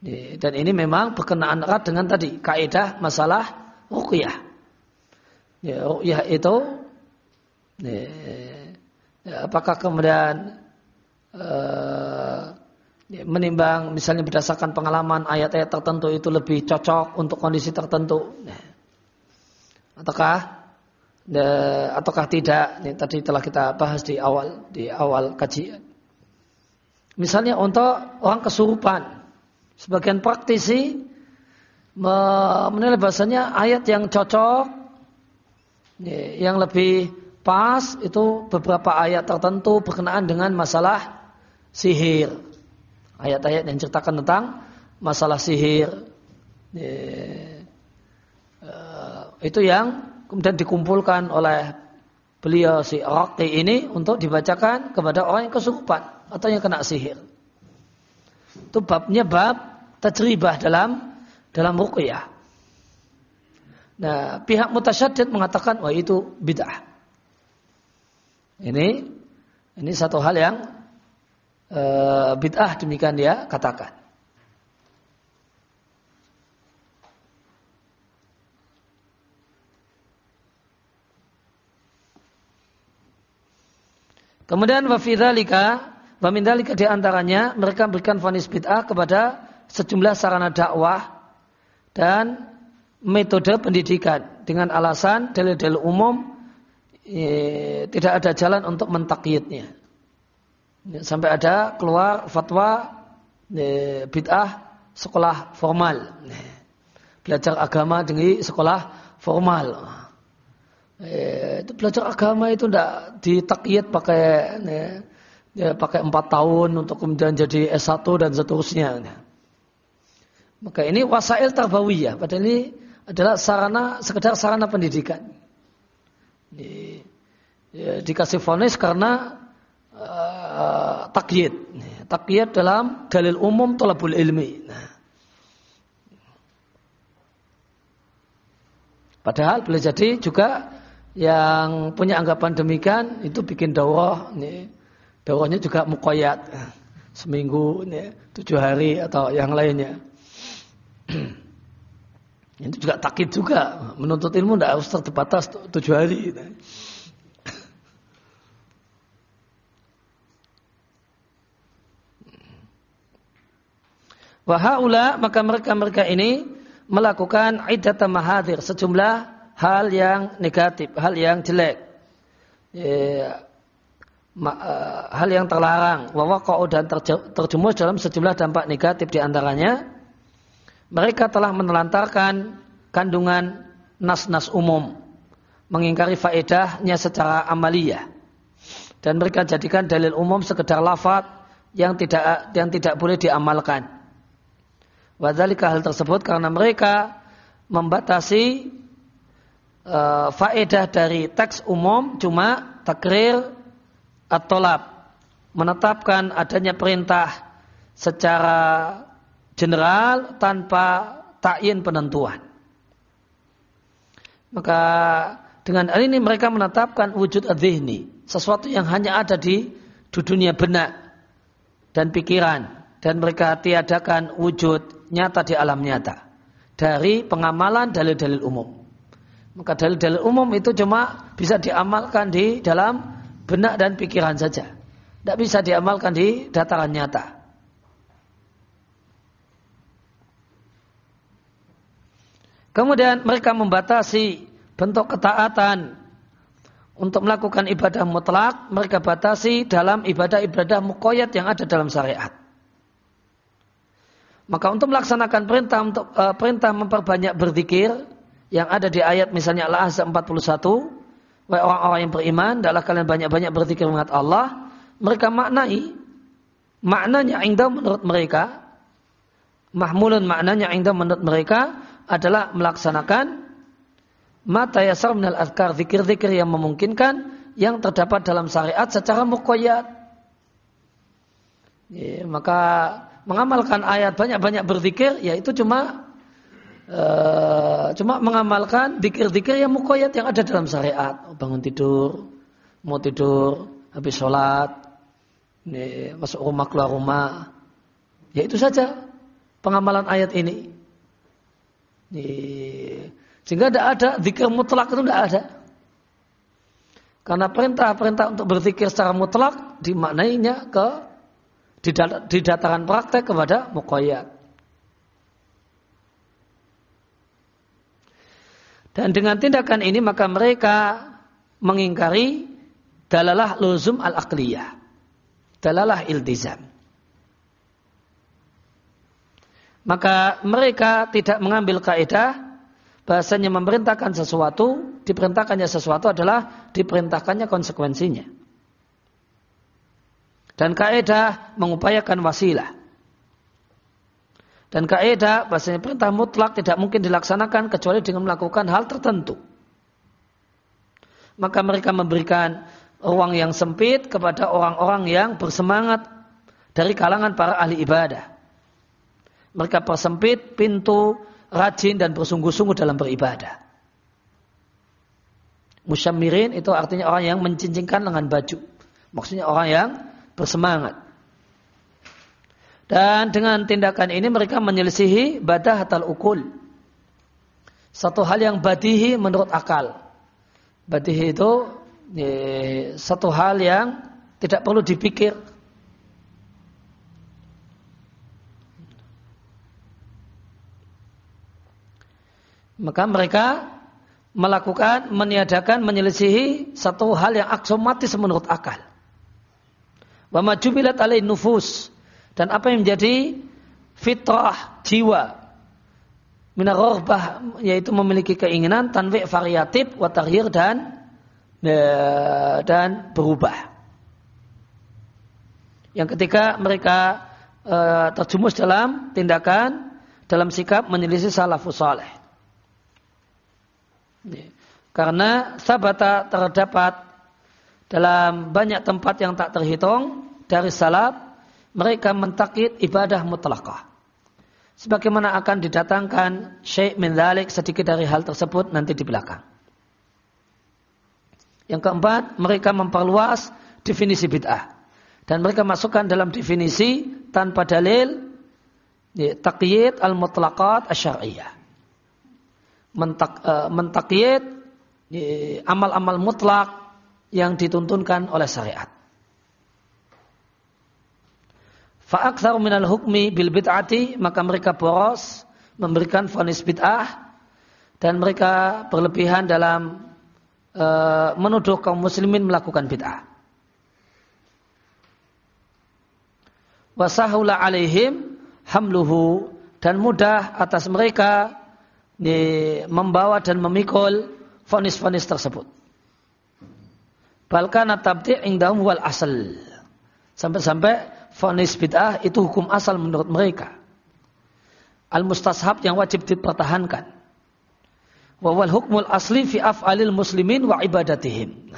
Ya, dan ini memang berkenaan erat dengan tadi kaidah masalah ruqyah. Ya, ruqyah itu ya, ya, apakah kemudian uh, Ya, menimbang misalnya berdasarkan pengalaman ayat-ayat tertentu itu lebih cocok untuk kondisi tertentu. Nah, ataukah ya, ataukah tidak? Ini tadi telah kita bahas di awal di awal kajian. Misalnya untuk orang kesurupan, sebagian praktisi menilai bahasanya ayat yang cocok, ya, yang lebih pas itu beberapa ayat tertentu berkenaan dengan masalah sihir ayat-ayat yang ceritakan tentang masalah sihir. Eh, itu yang kemudian dikumpulkan oleh beliau si Raqi ini untuk dibacakan kepada orang yang kesurupan atau yang kena sihir. Itu babnya bab tajribah dalam dalam ruqyah. Nah, pihak mutasyadid mengatakan wah itu bid'ah. Ini ini satu hal yang e, bid'ah demikian dia katakan. Kemudian wafidalika, wamindalika di antaranya mereka berikan vonis bid'ah kepada sejumlah sarana dakwah dan metode pendidikan dengan alasan dalil-dalil umum e, tidak ada jalan untuk mentakyidnya. Sampai ada keluar fatwa eh, bid'ah sekolah formal. Belajar agama dengan sekolah formal. Eh, itu belajar agama itu tidak ditakyid pakai ya, pakai empat tahun untuk kemudian jadi S1 dan seterusnya. Maka ini wasail tarbawiyah. Padahal ini adalah sarana sekedar sarana pendidikan. Di, ya, dikasih vonis karena uh, takyid. Takyid dalam dalil umum tolabul ilmi. Nah. Padahal boleh jadi juga yang punya anggapan demikian itu bikin daurah. Nih. Daurahnya juga mukoyat. Seminggu, nih, tujuh hari atau yang lainnya. itu juga takyid juga. Menuntut ilmu tidak harus terbatas tujuh hari. Wahaula maka mereka-mereka ini melakukan iddat mahadir sejumlah hal yang negatif, hal yang jelek. Uh, hal yang terlarang, wawaqa'u dan terjumus dalam sejumlah dampak negatif di antaranya mereka telah menelantarkan kandungan nas-nas umum, mengingkari faedahnya secara amaliyah. Dan mereka jadikan dalil umum sekedar lafaz yang tidak yang tidak boleh diamalkan. Wadhalika hal tersebut karena mereka membatasi uh, faedah dari teks umum cuma takrir atau lab menetapkan adanya perintah secara general tanpa takyin penentuan. Maka dengan hal ini mereka menetapkan wujud adzihni, sesuatu yang hanya ada di, dunia benak dan pikiran dan mereka tiadakan wujud nyata di alam nyata dari pengamalan dalil-dalil umum. Maka dalil-dalil umum itu cuma bisa diamalkan di dalam benak dan pikiran saja. Tidak bisa diamalkan di dataran nyata. Kemudian mereka membatasi bentuk ketaatan untuk melakukan ibadah mutlak, mereka batasi dalam ibadah-ibadah mukoyat yang ada dalam syariat. Maka untuk melaksanakan perintah untuk uh, perintah memperbanyak berzikir yang ada di ayat misalnya Al-Ahzab 41, wahai orang-orang yang beriman, adalah kalian banyak-banyak berzikir mengingat Allah, mereka maknai maknanya indah menurut mereka mahmulun maknanya indah menurut mereka adalah melaksanakan mata yasar minal azkar zikir-zikir yang memungkinkan yang terdapat dalam syariat secara muqayyad. Ya, maka mengamalkan ayat banyak-banyak berzikir ya itu cuma uh, cuma mengamalkan zikir-zikir yang mukoyat yang ada dalam syariat. Oh, bangun tidur mau tidur habis sholat ini, masuk rumah keluar rumah. Ya itu saja pengamalan ayat ini sehingga tidak ada zikir mutlak itu tidak ada karena perintah-perintah untuk berzikir secara mutlak dimaknainya ke di dataran praktek kepada muqayyad. Dan dengan tindakan ini maka mereka mengingkari dalalah luzum al-aqliyah. Dalalah iltizam. Maka mereka tidak mengambil kaidah bahasanya memerintahkan sesuatu, diperintahkannya sesuatu adalah diperintahkannya konsekuensinya. Dan kaidah mengupayakan wasilah. Dan kaidah bahasanya perintah mutlak tidak mungkin dilaksanakan kecuali dengan melakukan hal tertentu. Maka mereka memberikan ruang yang sempit kepada orang-orang yang bersemangat dari kalangan para ahli ibadah. Mereka persempit pintu rajin dan bersungguh-sungguh dalam beribadah. Musyamirin itu artinya orang yang mencincingkan lengan baju. Maksudnya orang yang bersemangat. Dan dengan tindakan ini mereka menyelisihi badah hatal ukul. Satu hal yang badihi menurut akal. Badihi itu ya, satu hal yang tidak perlu dipikir. Maka mereka melakukan, meniadakan, menyelisihi satu hal yang aksomatis menurut akal. Wa majubilat alaih nufus. Dan apa yang menjadi fitrah jiwa. Minarorbah yaitu memiliki keinginan tanwik variatif, watarir dan e, dan berubah. Yang ketika mereka e, terjumus dalam tindakan, dalam sikap menyelisih salafus saleh. Karena sabata terdapat dalam banyak tempat yang tak terhitung dari salaf mereka mentakid ibadah mutlakah. Sebagaimana akan didatangkan syekh min sedikit dari hal tersebut nanti di belakang. Yang keempat, mereka memperluas definisi bid'ah. Dan mereka masukkan dalam definisi tanpa dalil ya, al-mutlaqat asyariyah. Mentak, uh, mentakyid amal-amal mutlak yang dituntunkan oleh syariat. Fa'akthar minal hukmi bil bid'ati maka mereka boros memberikan vonis bid'ah dan mereka berlebihan dalam e, menuduh kaum muslimin melakukan bid'ah. Wasahula alaihim hamluhu dan mudah atas mereka membawa dan memikul vonis-vonis tersebut. Balkan tabdi' indahum wal asal. Sampai-sampai fonis bid'ah itu hukum asal menurut mereka. Al-mustashab yang wajib dipertahankan. Wawal hukmul asli fi af'alil muslimin wa ibadatihim.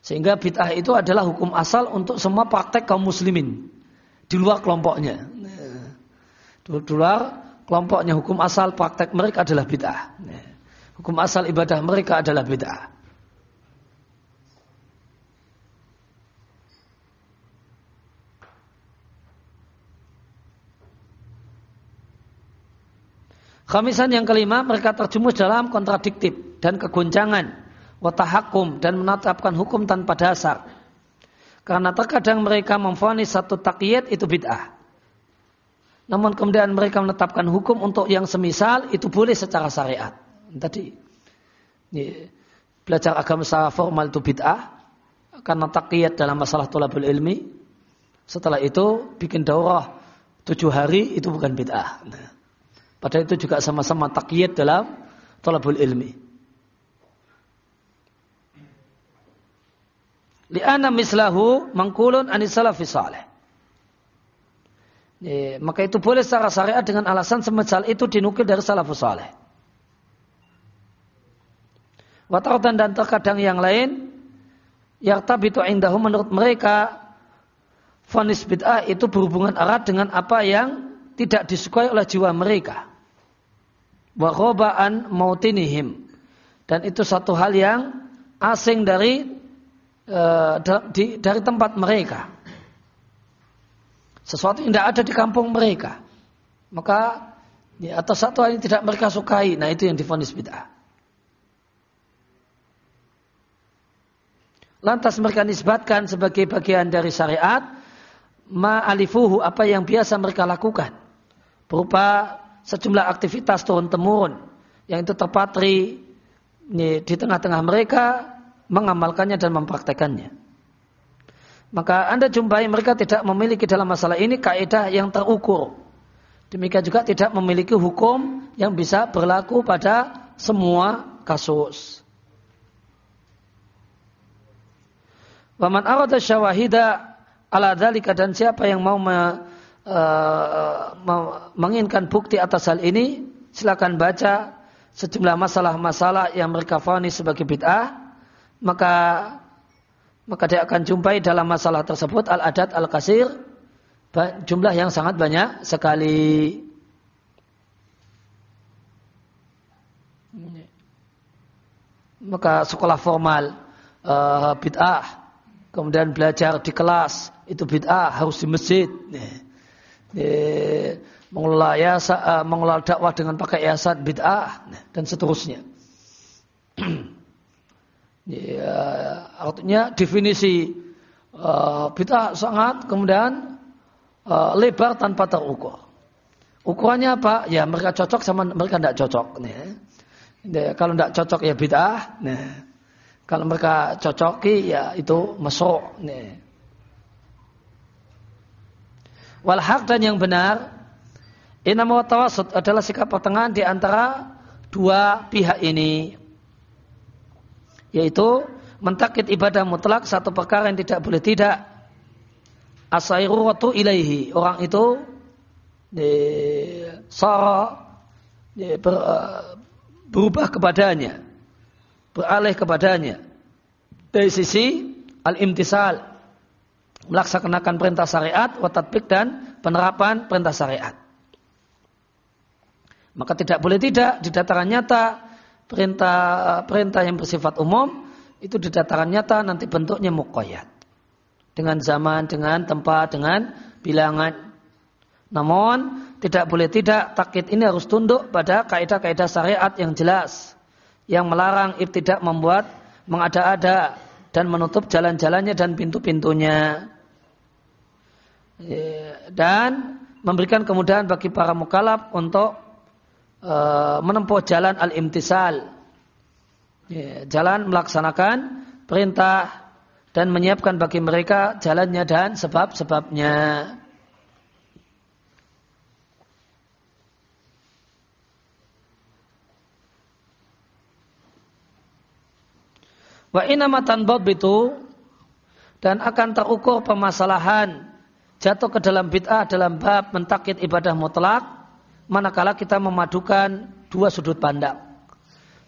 Sehingga bid'ah itu adalah hukum asal untuk semua praktek kaum muslimin. Di luar kelompoknya. Di luar kelompoknya hukum asal praktek mereka adalah bid'ah. Hukum asal ibadah mereka adalah bid'ah. Khamisan yang kelima, mereka terjumus dalam kontradiktif dan kegoncangan, watahakum dan menetapkan hukum tanpa dasar. Karena terkadang mereka memfonis satu takyid itu bid'ah. Namun kemudian mereka menetapkan hukum untuk yang semisal itu boleh secara syariat. Tadi ini, belajar agama secara formal itu bid'ah karena takyid dalam masalah tolabul ilmi. Setelah itu bikin daurah tujuh hari itu bukan bid'ah. Padahal itu juga sama-sama takyid dalam talabul ilmi. Li'ana mislahu mangkulun anis salafi salih. Ya, maka itu boleh secara syariat dengan alasan semisal itu dinukil dari salafus salih. Wataratan dan terkadang yang lain yang tabitu indahu menurut mereka fonis bid'ah itu berhubungan erat dengan apa yang tidak disukai oleh jiwa mereka. Wa mautinihim. Dan itu satu hal yang asing dari di, dari tempat mereka sesuatu yang tidak ada di kampung mereka. Maka ya, atau satu hal yang tidak mereka sukai nah itu yang difonis bid'ah. Lantas mereka nisbatkan sebagai bagian dari syariat ma'alifuhu apa yang biasa mereka lakukan. Berupa sejumlah aktivitas turun temurun yang itu terpatri di tengah-tengah mereka mengamalkannya dan mempraktekannya. Maka Anda jumpai mereka tidak memiliki dalam masalah ini kaidah yang terukur. Demikian juga tidak memiliki hukum yang bisa berlaku pada semua kasus. Waman arada syawahida ala dalika dan siapa yang mau me, uh, menginginkan bukti atas hal ini, silakan baca sejumlah masalah-masalah yang mereka fani sebagai bid'ah, maka maka dia akan jumpai dalam masalah tersebut al-adat al-kasir jumlah yang sangat banyak sekali. Maka sekolah formal uh, bid'ah, kemudian belajar di kelas itu bid'ah harus di masjid. mengelola yasa, uh, mengelola dakwah dengan pakai yayasan bid'ah dan seterusnya. Ya, artinya definisi uh, bid'ah sangat kemudian uh, lebar tanpa terukur. Ukurannya apa? Ya mereka cocok sama mereka tidak cocok. Nih. Ya, kalau tidak cocok ya bid'ah. Kalau mereka cocoki ya itu masuk. Nih. Dan yang benar, inamu tawasud adalah sikap pertengahan di antara dua pihak ini yaitu mentakit ibadah mutlak satu perkara yang tidak boleh tidak. Asairuratu ilaihi. Orang itu di, sara di, ber, berubah kepadanya. Beralih kepadanya. Dari sisi al-imtisal. Melaksanakan perintah syariat watatbik dan penerapan perintah syariat. Maka tidak boleh tidak di dataran nyata perintah perintah yang bersifat umum itu di dataran nyata nanti bentuknya mukoyat dengan zaman, dengan tempat, dengan bilangan. Namun tidak boleh tidak takkit ini harus tunduk pada kaidah-kaidah syariat yang jelas yang melarang ibtidak membuat mengada-ada dan menutup jalan-jalannya dan pintu-pintunya dan memberikan kemudahan bagi para mukalaf untuk e, menempuh jalan al-imtisal. Ya, jalan melaksanakan perintah dan menyiapkan bagi mereka jalannya dan sebab-sebabnya. Wa inamatan itu dan akan terukur permasalahan jatuh ke dalam bid'ah dalam bab mentakit ibadah mutlak manakala kita memadukan dua sudut pandang.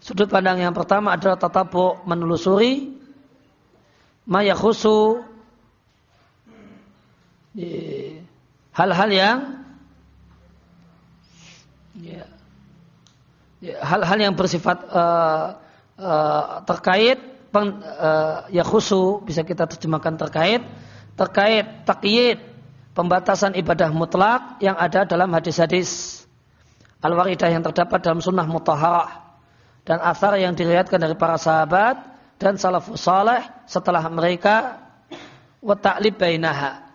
Sudut pandang yang pertama adalah tatabu menelusuri maya khusu hal-hal yang ya, ya, hal-hal yang bersifat uh, uh, terkait peng, uh, ya khusu bisa kita terjemahkan terkait terkait takyid pembatasan ibadah mutlak yang ada dalam hadis-hadis al-waridah yang terdapat dalam sunnah mutaharah dan asar yang diriwayatkan dari para sahabat dan salafus saleh setelah mereka wa ta'lib bainaha.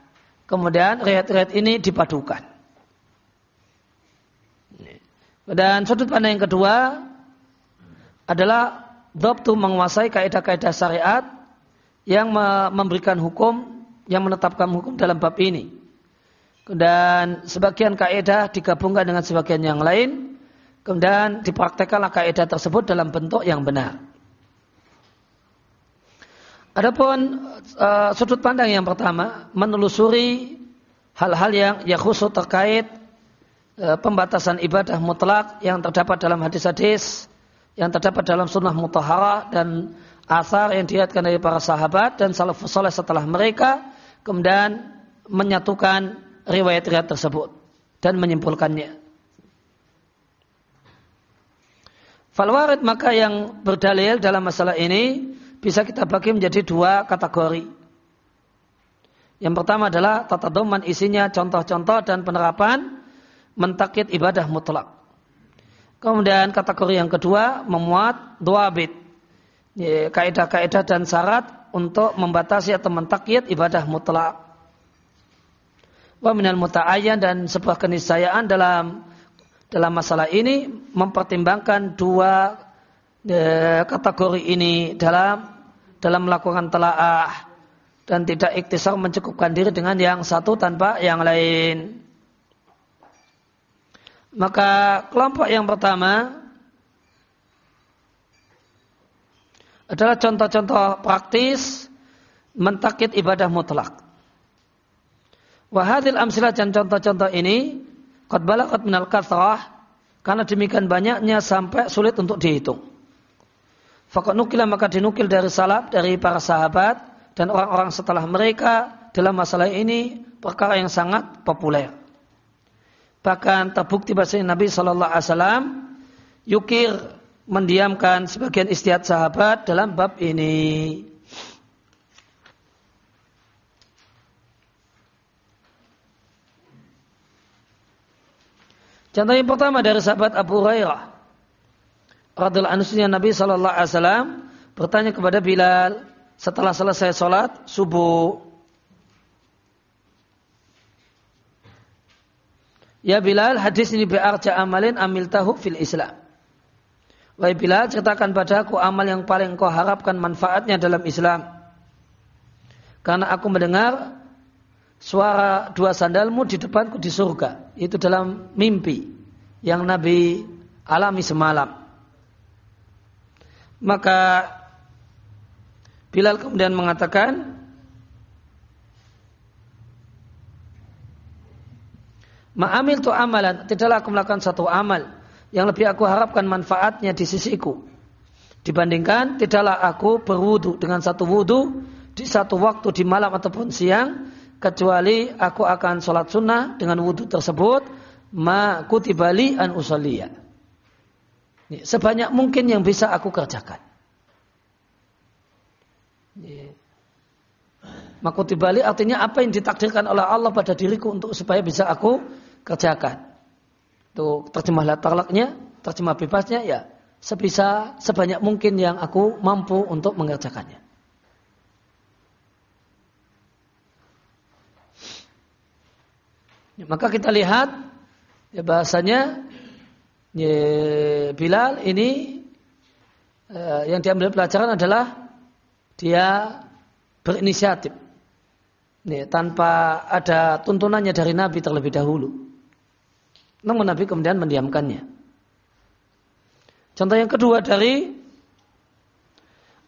Kemudian riwayat-riwayat ini dipadukan. Dan sudut pandang yang kedua adalah dhabtu menguasai kaidah-kaidah syariat yang memberikan hukum yang menetapkan hukum dalam bab ini dan sebagian kaidah digabungkan dengan sebagian yang lain, kemudian dipraktekanlah kaidah tersebut dalam bentuk yang benar. Adapun uh, sudut pandang yang pertama menelusuri hal-hal yang ya khusus terkait uh, pembatasan ibadah mutlak yang terdapat dalam hadis-hadis yang terdapat dalam sunnah mutahara dan asar yang dilihatkan dari para sahabat dan salafus saleh setelah mereka kemudian menyatukan riwayat-riwayat tersebut dan menyimpulkannya. Falwarid maka yang berdalil dalam masalah ini bisa kita bagi menjadi dua kategori. Yang pertama adalah tata doman isinya contoh-contoh dan penerapan mentakit ibadah mutlak. Kemudian kategori yang kedua memuat dua bit. Kaidah-kaidah dan syarat untuk membatasi atau mentakit ibadah mutlak. Wa minal muta'ayyan dan sebuah keniscayaan dalam dalam masalah ini mempertimbangkan dua e, kategori ini dalam dalam melakukan telaah dan tidak iktisar mencukupkan diri dengan yang satu tanpa yang lain. Maka kelompok yang pertama adalah contoh-contoh praktis mentakit ibadah mutlak. Wahadil amsilah dan contoh-contoh ini qad balagat minal karena demikian banyaknya sampai sulit untuk dihitung. Fakat nukil maka dinukil dari salaf dari para sahabat dan orang-orang setelah mereka dalam masalah ini perkara yang sangat populer. Bahkan terbukti bahasa Nabi Shallallahu Alaihi Wasallam yukir mendiamkan sebagian istiad sahabat dalam bab ini. Contoh yang pertama dari sahabat Abu Hurairah radhiyallahu anhu Nabi wasallam bertanya kepada Bilal setelah selesai sholat subuh. Ya Bilal, hadis ini bi'arja amalin amil tahu fil Islam. Wahai Bilal, ceritakan padaku amal yang paling kau harapkan manfaatnya dalam Islam. Karena aku mendengar suara dua sandalmu di depanku di surga. Itu dalam mimpi yang Nabi alami semalam. Maka Bilal kemudian mengatakan, Ma'amil tu amalan, tidaklah aku melakukan satu amal yang lebih aku harapkan manfaatnya di sisiku. Dibandingkan tidaklah aku berwudu dengan satu wudu di satu waktu di malam ataupun siang kecuali aku akan sholat sunnah dengan wudhu tersebut ma kutibali an usalliya. Sebanyak mungkin yang bisa aku kerjakan. Makutibali artinya apa yang ditakdirkan oleh Allah pada diriku untuk supaya bisa aku kerjakan. Itu terjemah latarlaknya, terjemah bebasnya ya sebisa sebanyak mungkin yang aku mampu untuk mengerjakannya. Ya, maka kita lihat ya bahasanya ya, Bilal ini eh, yang diambil pelajaran adalah dia berinisiatif ya, tanpa ada tuntunannya dari Nabi terlebih dahulu. Namun Nabi kemudian mendiamkannya. Contoh yang kedua dari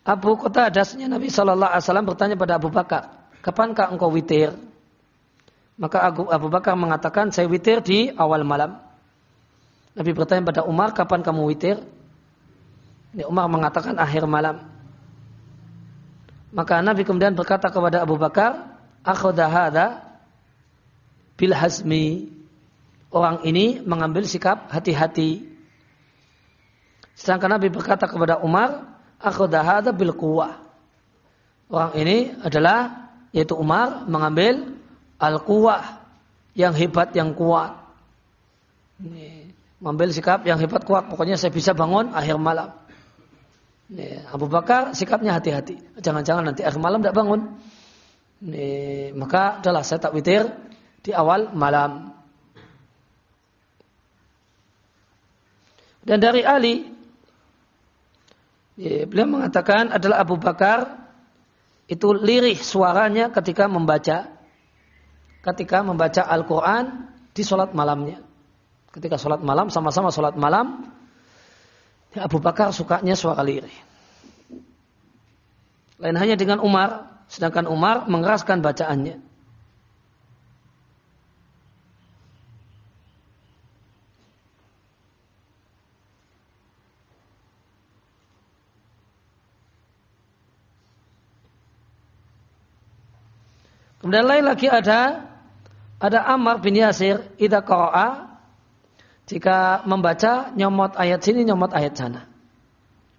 Abu dasnya Nabi Shallallahu Alaihi Wasallam bertanya pada Abu Bakar, kapankah engkau witir? Maka Abu, Bakar mengatakan, saya witir di awal malam. Nabi bertanya pada Umar, kapan kamu witir? Ini Umar mengatakan akhir malam. Maka Nabi kemudian berkata kepada Abu Bakar, Akhudahada bil hazmi. Orang ini mengambil sikap hati-hati. Sedangkan Nabi berkata kepada Umar, Akhudahada bil kuwah. Orang ini adalah, yaitu Umar, mengambil al-quwah yang hebat yang kuat. Ini, mengambil sikap yang hebat kuat. Pokoknya saya bisa bangun akhir malam. Ini, Abu Bakar sikapnya hati-hati. Jangan-jangan nanti akhir malam tidak bangun. Ini, maka adalah saya tak witir di awal malam. Dan dari Ali, beliau mengatakan adalah Abu Bakar itu lirih suaranya ketika membaca ketika membaca Al-Quran di sholat malamnya. Ketika sholat malam, sama-sama sholat malam, ya Abu Bakar sukanya suara lirih. Lain hanya dengan Umar, sedangkan Umar mengeraskan bacaannya. Kemudian lain lagi ada ada Ammar bin Yasir idza qara'a jika membaca nyomot ayat sini nyomot ayat sana.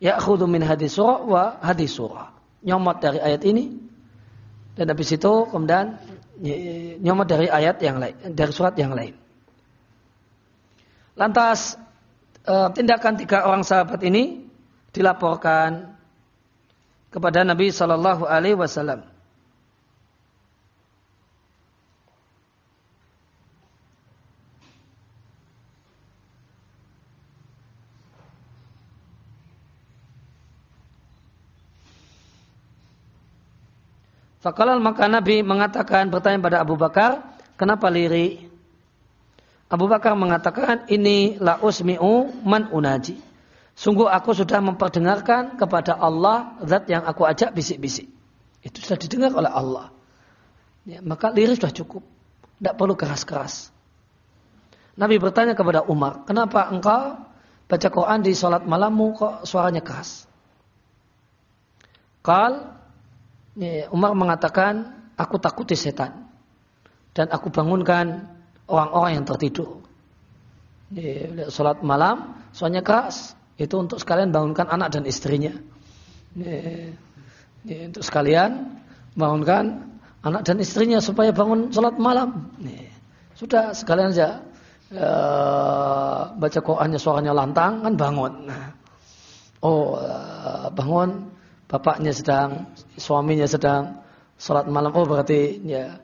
Ya'khudhu min hadis surah wa hadis surah. Nyomot dari ayat ini dan habis itu kemudian nyomot dari ayat yang lain, dari surat yang lain. Lantas eh, tindakan tiga orang sahabat ini dilaporkan kepada Nabi Shallallahu Alaihi Wasallam. Fakalal maka Nabi mengatakan bertanya pada Abu Bakar, kenapa liri? Abu Bakar mengatakan ini la usmi'u man unaji. Sungguh aku sudah memperdengarkan kepada Allah zat yang aku ajak bisik-bisik. Itu sudah didengar oleh Allah. Ya, maka liri sudah cukup. Tidak perlu keras-keras. Nabi bertanya kepada Umar, kenapa engkau baca Quran di sholat malammu kok suaranya keras? Kal Umar mengatakan, aku takuti setan. Dan aku bangunkan orang-orang yang tertidur. Sholat malam, soalnya keras. Itu untuk sekalian bangunkan anak dan istrinya. Untuk sekalian bangunkan anak dan istrinya supaya bangun sholat malam. Sudah sekalian saja e, baca Qurannya suaranya lantang kan bangun. Oh e, bangun bapaknya sedang, suaminya sedang sholat malam. Oh berarti ya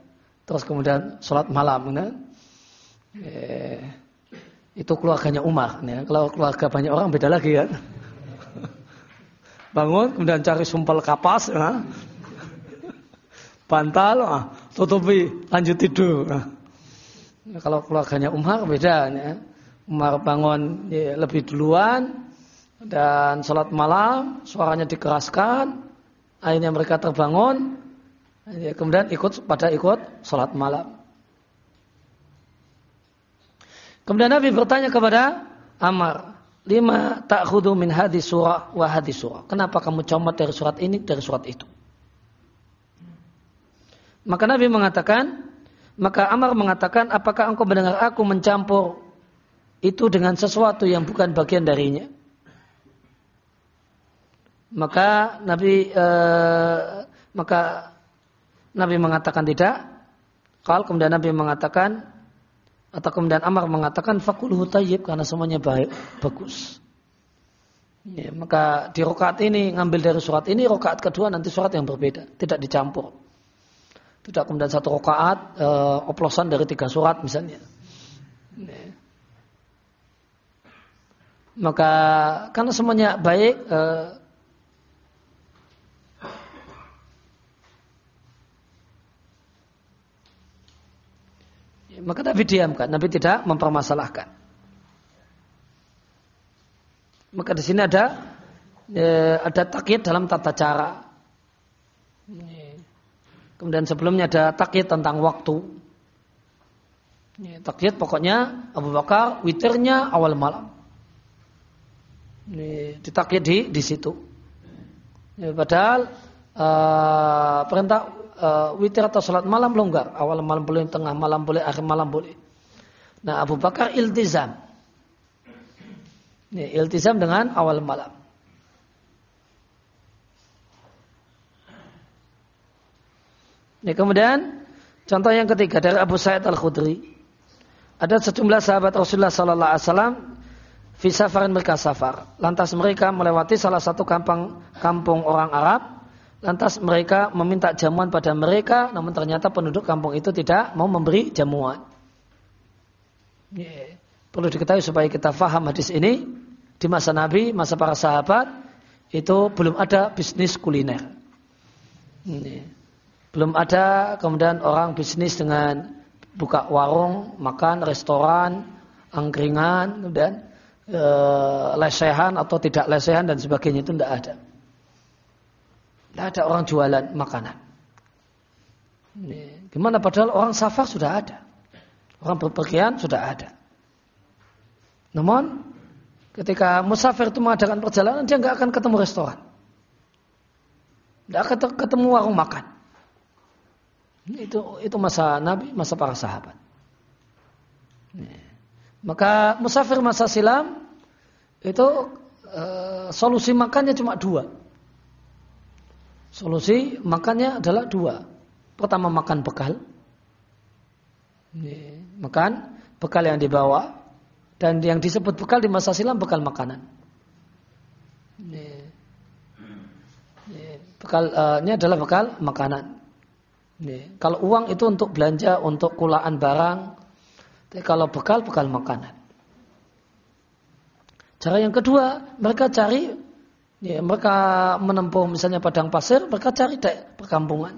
terus kemudian sholat malam. Eh, itu keluarganya Umar. Ya. Kalau keluarga banyak orang beda lagi kan. Bangun kemudian cari sumpel kapas. Ya. Bantal, ah, tutupi, lanjut tidur. Nah. Kalau keluarganya Umar beda. Ya. Umar bangun ya, lebih duluan, dan sholat malam suaranya dikeraskan akhirnya mereka terbangun kemudian ikut pada ikut sholat malam. Kemudian Nabi bertanya kepada Amar lima tak hudu min hadis surah wa hadis surah? Kenapa kamu comot dari surat ini dari surat itu? Maka Nabi mengatakan maka Amar mengatakan apakah engkau mendengar aku mencampur itu dengan sesuatu yang bukan bagian darinya maka Nabi uh, maka Nabi mengatakan tidak. Kalau kemudian Nabi mengatakan atau kemudian Amar mengatakan fakuluhu tayyib karena semuanya baik, bagus. Ya, maka di rokaat ini ngambil dari surat ini, rokaat kedua nanti surat yang berbeda, tidak dicampur. Tidak kemudian satu rokaat e, oplosan dari tiga surat misalnya. Ya. Maka karena semuanya baik, e, Maka Nabi diamkan, Nabi tidak mempermasalahkan. Maka di sini ada e, ada takyid dalam tata cara. Kemudian sebelumnya ada takyid tentang waktu. Takyid pokoknya Abu Bakar witirnya awal malam. Ditakyid di di situ. Padahal uh, perintah uh, witir atau sholat malam longgar. Awal malam boleh, tengah malam boleh, akhir malam boleh. Nah Abu Bakar iltizam. Ini, iltizam dengan awal malam. Ini kemudian contoh yang ketiga dari Abu Sa'id Al Khudri. Ada sejumlah sahabat Rasulullah Sallallahu Alaihi Wasallam Fisafarin mereka safar. Lantas mereka melewati salah satu kampung, kampung orang Arab Lantas mereka meminta jamuan pada mereka, namun ternyata penduduk kampung itu tidak mau memberi jamuan. Perlu diketahui supaya kita faham hadis ini, di masa Nabi, masa para sahabat, itu belum ada bisnis kuliner. Belum ada kemudian orang bisnis dengan buka warung, makan, restoran, angkringan, kemudian e, lesehan atau tidak lesehan dan sebagainya itu tidak ada. Tidak ada orang jualan makanan. Gimana padahal orang safar sudah ada. Orang berpergian sudah ada. Namun ketika musafir itu mengadakan perjalanan dia nggak akan ketemu restoran. Tidak akan ketemu warung makan. Itu itu masa Nabi, masa para sahabat. Maka musafir masa silam itu e, solusi makannya cuma dua. Solusi makannya adalah dua. Pertama makan bekal. Makan bekal yang dibawa. Dan yang disebut bekal di masa silam bekal makanan. Ini adalah bekal makanan. Kalau uang itu untuk belanja, untuk kulaan barang. Tapi kalau bekal, bekal makanan. Cara yang kedua, mereka cari Ya, mereka menempuh misalnya padang pasir, mereka cari dek perkampungan.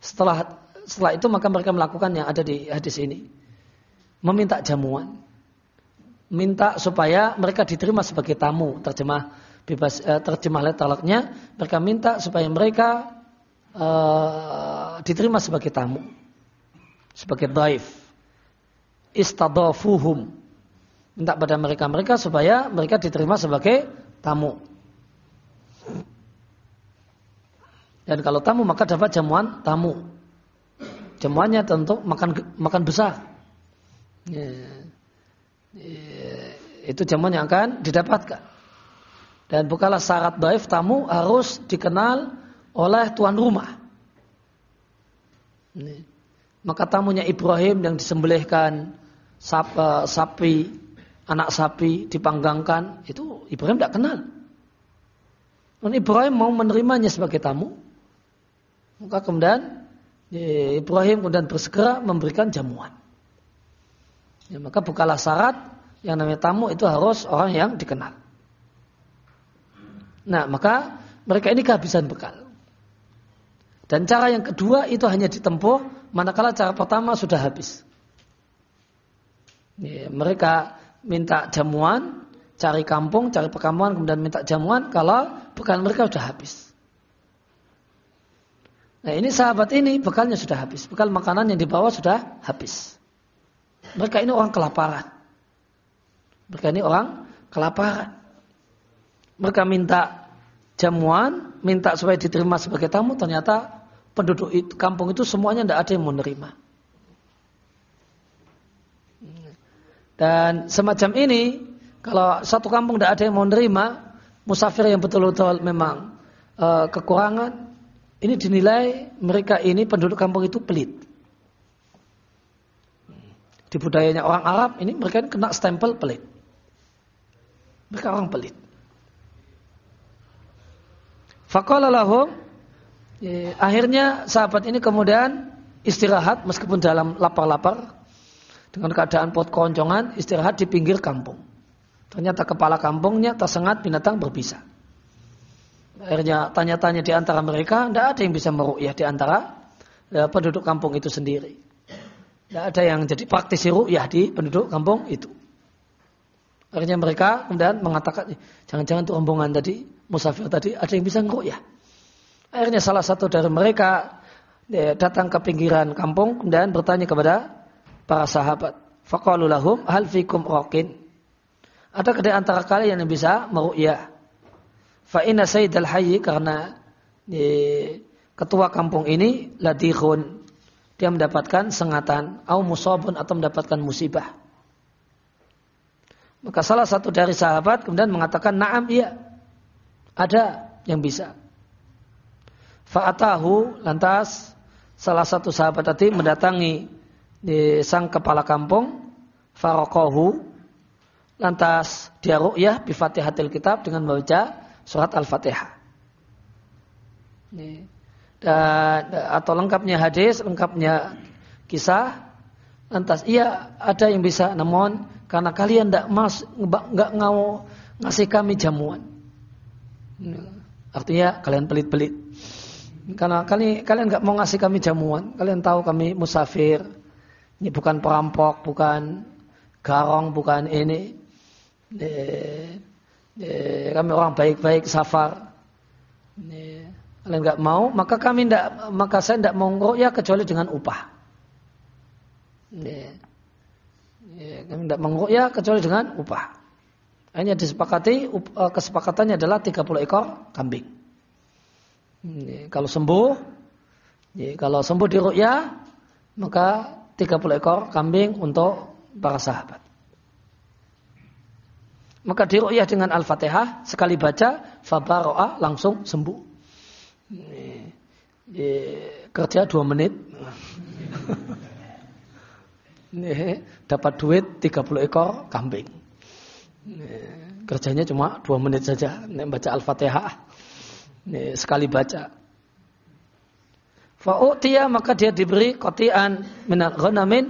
Setelah setelah itu maka mereka melakukan yang ada di hadis ini. Meminta jamuan. Minta supaya mereka diterima sebagai tamu. Terjemah bebas eh, terjemah letalaknya. Mereka minta supaya mereka eh, diterima sebagai tamu. Sebagai daif. Istadafuhum. Minta pada mereka-mereka supaya mereka diterima sebagai tamu. Dan kalau tamu maka dapat jamuan tamu. Jamuannya tentu makan makan besar. Ya. Ya. Itu jamuan yang akan didapatkan. Dan bukanlah syarat daif tamu harus dikenal oleh tuan rumah. Ini. Maka tamunya Ibrahim yang disembelihkan eh, sapi, anak sapi dipanggangkan, itu Ibrahim tidak kenal. Dan Ibrahim mau menerimanya sebagai tamu. Maka kemudian Ibrahim kemudian bersegera memberikan jamuan. Ya, maka bukalah syarat yang namanya tamu itu harus orang yang dikenal. Nah, maka mereka ini kehabisan bekal. Dan cara yang kedua itu hanya ditempuh manakala cara pertama sudah habis. Ya, mereka minta jamuan, cari kampung, cari perkampungan, kemudian minta jamuan kalau bekal mereka sudah habis. Nah ini sahabat ini bekalnya sudah habis. Bekal makanan yang dibawa sudah habis. Mereka ini orang kelaparan. Mereka ini orang kelaparan. Mereka minta jamuan, minta supaya diterima sebagai tamu. Ternyata penduduk itu, kampung itu semuanya tidak ada yang menerima. Dan semacam ini, kalau satu kampung tidak ada yang menerima, musafir yang betul-betul memang uh, kekurangan, ini dinilai mereka ini penduduk kampung itu pelit. Di budayanya orang Arab ini mereka kena stempel pelit. Mereka orang pelit. Faqala ya, akhirnya sahabat ini kemudian istirahat meskipun dalam lapar-lapar dengan keadaan pot koncongan istirahat di pinggir kampung. Ternyata kepala kampungnya tersengat binatang berbisa. Akhirnya tanya-tanya di antara mereka, tidak ada yang bisa meru'yah di antara ya, penduduk kampung itu sendiri. Tidak ada yang jadi praktisi ru'yah di penduduk kampung itu. Akhirnya mereka kemudian mengatakan, jangan-jangan tuh rombongan tadi, musafir tadi, ada yang bisa ngeru'yah. Akhirnya salah satu dari mereka ya, datang ke pinggiran kampung kemudian bertanya kepada para sahabat. Faqalu lahum hal fikum rokin. Ada di antara kalian yang bisa meru'yah? Fa'ina Sayyid al-Hayy karena di, ketua kampung ini ladihun. Dia mendapatkan sengatan. Au musabun atau mendapatkan musibah. Maka salah satu dari sahabat kemudian mengatakan na'am iya. Ada yang bisa. Fa'atahu lantas salah satu sahabat tadi mendatangi di sang kepala kampung farokohu lantas dia ru'yah bifatihatil kitab dengan membaca surat Al-Fatihah. Dan atau lengkapnya hadis, lengkapnya kisah, lantas iya ada yang bisa, namun karena kalian tidak mas nggak ngau ngasih kami jamuan. Artinya kalian pelit-pelit. Karena kalian kalian nggak mau ngasih kami jamuan, kalian tahu kami musafir, ini bukan perampok, bukan garong, bukan ini. Eh, kami orang baik-baik safar. Eh, kalian nggak mau, maka kami tidak, maka saya tidak mau ya kecuali dengan upah. Eh, eh, kami tidak mau ya kecuali dengan upah. Hanya disepakati uh, kesepakatannya adalah 30 ekor kambing. Eh, kalau sembuh, eh, kalau sembuh di ru'ya, maka 30 ekor kambing untuk para sahabat. Maka diru'yah dengan Al-Fatihah, sekali baca, fabaro'a langsung sembuh. kerja dua menit. dapat duit 30 ekor kambing. kerjanya cuma dua menit saja. baca Al-Fatihah. sekali baca. Fa'u'tiya maka dia diberi kotian minat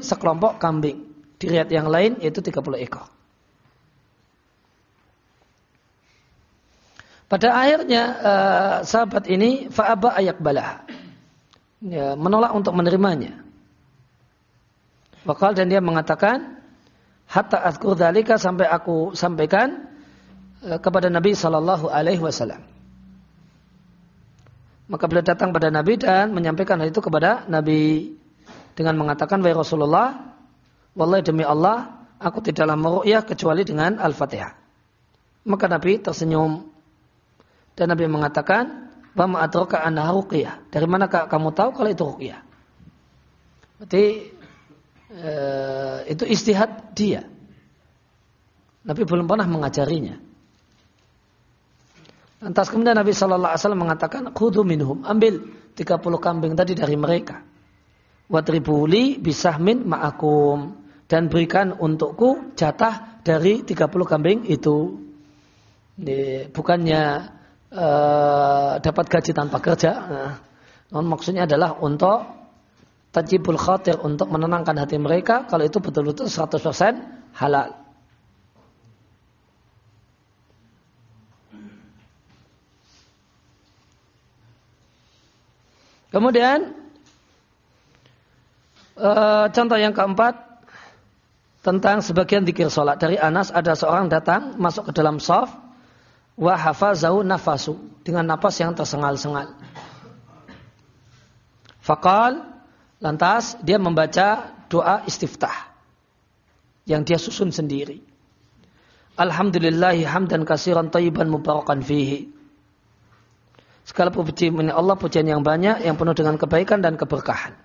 sekelompok kambing. Di yang lain yaitu 30 ekor. Pada akhirnya uh, sahabat ini fa'aba ayak balah. ya, menolak untuk menerimanya. Wakal dan dia mengatakan hatta azkur dzalika sampai aku sampaikan uh, kepada Nabi sallallahu alaihi wasallam. Maka beliau datang pada Nabi dan menyampaikan hal itu kepada Nabi dengan mengatakan wahai Rasulullah, wallahi demi Allah, aku tidaklah meruqyah kecuali dengan Al-Fatihah. Maka Nabi tersenyum dan Nabi mengatakan, "Wa ma adraka annaha ruqyah?" Dari mana kamu tahu kalau itu ruqyah? Berarti eh, itu istihad dia. Nabi belum pernah mengajarinya. Lantas kemudian Nabi Shallallahu Alaihi Wasallam mengatakan, "Khudu minhum, ambil 30 kambing tadi dari mereka. Watribuli bisahmin ma'akum dan berikan untukku jatah dari 30 kambing itu." Bukannya uh, dapat gaji tanpa kerja. Nah, maksudnya adalah untuk tajibul khatir untuk menenangkan hati mereka kalau itu betul-betul 100% halal. Kemudian e, contoh yang keempat tentang sebagian dikir sholat dari Anas ada seorang datang masuk ke dalam soft wa hafazahu nafasu dengan napas yang tersengal-sengal. Fakal lantas dia membaca doa istiftah yang dia susun sendiri. Alhamdulillahi hamdan kasiran tayyiban mubarakan fihi. Segala puji Allah pujian yang banyak yang penuh dengan kebaikan dan keberkahan.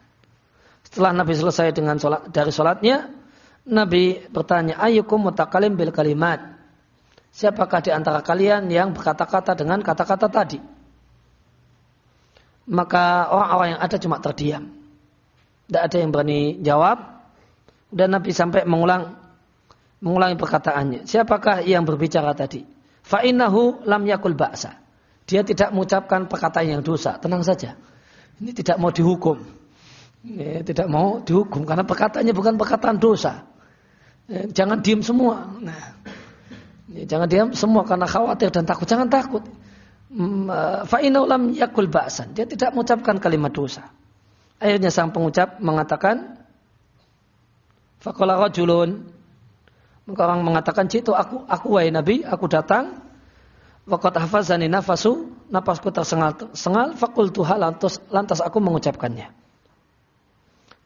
Setelah Nabi selesai dengan sholat, dari sholatnya, Nabi bertanya, Ayukum mutakalim bil kalimat. Siapakah di antara kalian yang berkata-kata dengan kata-kata tadi? Maka orang-orang yang ada cuma terdiam. Tidak ada yang berani jawab. Dan Nabi sampai mengulang mengulangi perkataannya. Siapakah yang berbicara tadi? Fa'innahu lam yakul ba'sa. Dia tidak mengucapkan perkataan yang dosa. Tenang saja. Ini tidak mau dihukum. Ini tidak mau dihukum karena perkataannya bukan perkataan dosa. Jangan diam semua. Nah, jangan diam semua karena khawatir dan takut. Jangan takut. Mm, eh, Fa'inau lam yakul ba'san. Dia tidak mengucapkan kalimat dosa. Akhirnya sang pengucap mengatakan, Fakola rajulun. Maka orang mengatakan, Citu aku, aku wahai Nabi, aku datang Waqat hafazani nafasu, napasku tersengal-sengal, fakultuha lantas, lantas aku mengucapkannya.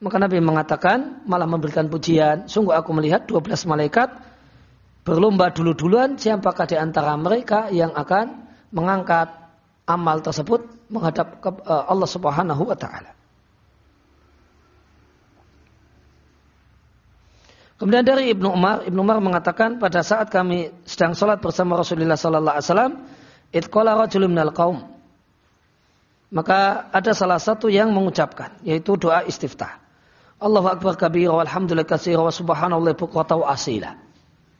Maka Nabi mengatakan, malah memberikan pujian, sungguh aku melihat 12 malaikat berlomba dulu-duluan siapakah di antara mereka yang akan mengangkat amal tersebut menghadap ke eh, Allah Subhanahu wa taala. Kemudian dari Ibnu Umar, Ibnu Umar mengatakan pada saat kami sedang sholat bersama Rasulullah Sallallahu Alaihi Wasallam, minal qaum. Maka ada salah satu yang mengucapkan, yaitu doa istiftah. Allahu Akbar kabira walhamdulillah katsira wa subhanallah bukrata wa asila.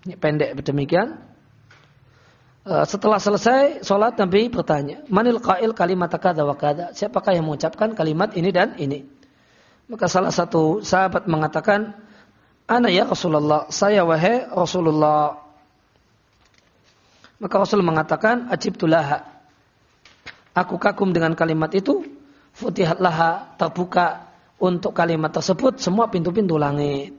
Ini pendek demikian. Eh, setelah selesai sholat Nabi bertanya, manil qail kalimat kada wa kada? Siapakah yang mengucapkan kalimat ini dan ini? Maka salah satu sahabat mengatakan, Ana ya Rasulullah, saya wahai Rasulullah. Maka Rasul mengatakan, ajibtulaha. Aku kagum dengan kalimat itu, futihat laha, terbuka untuk kalimat tersebut semua pintu-pintu langit.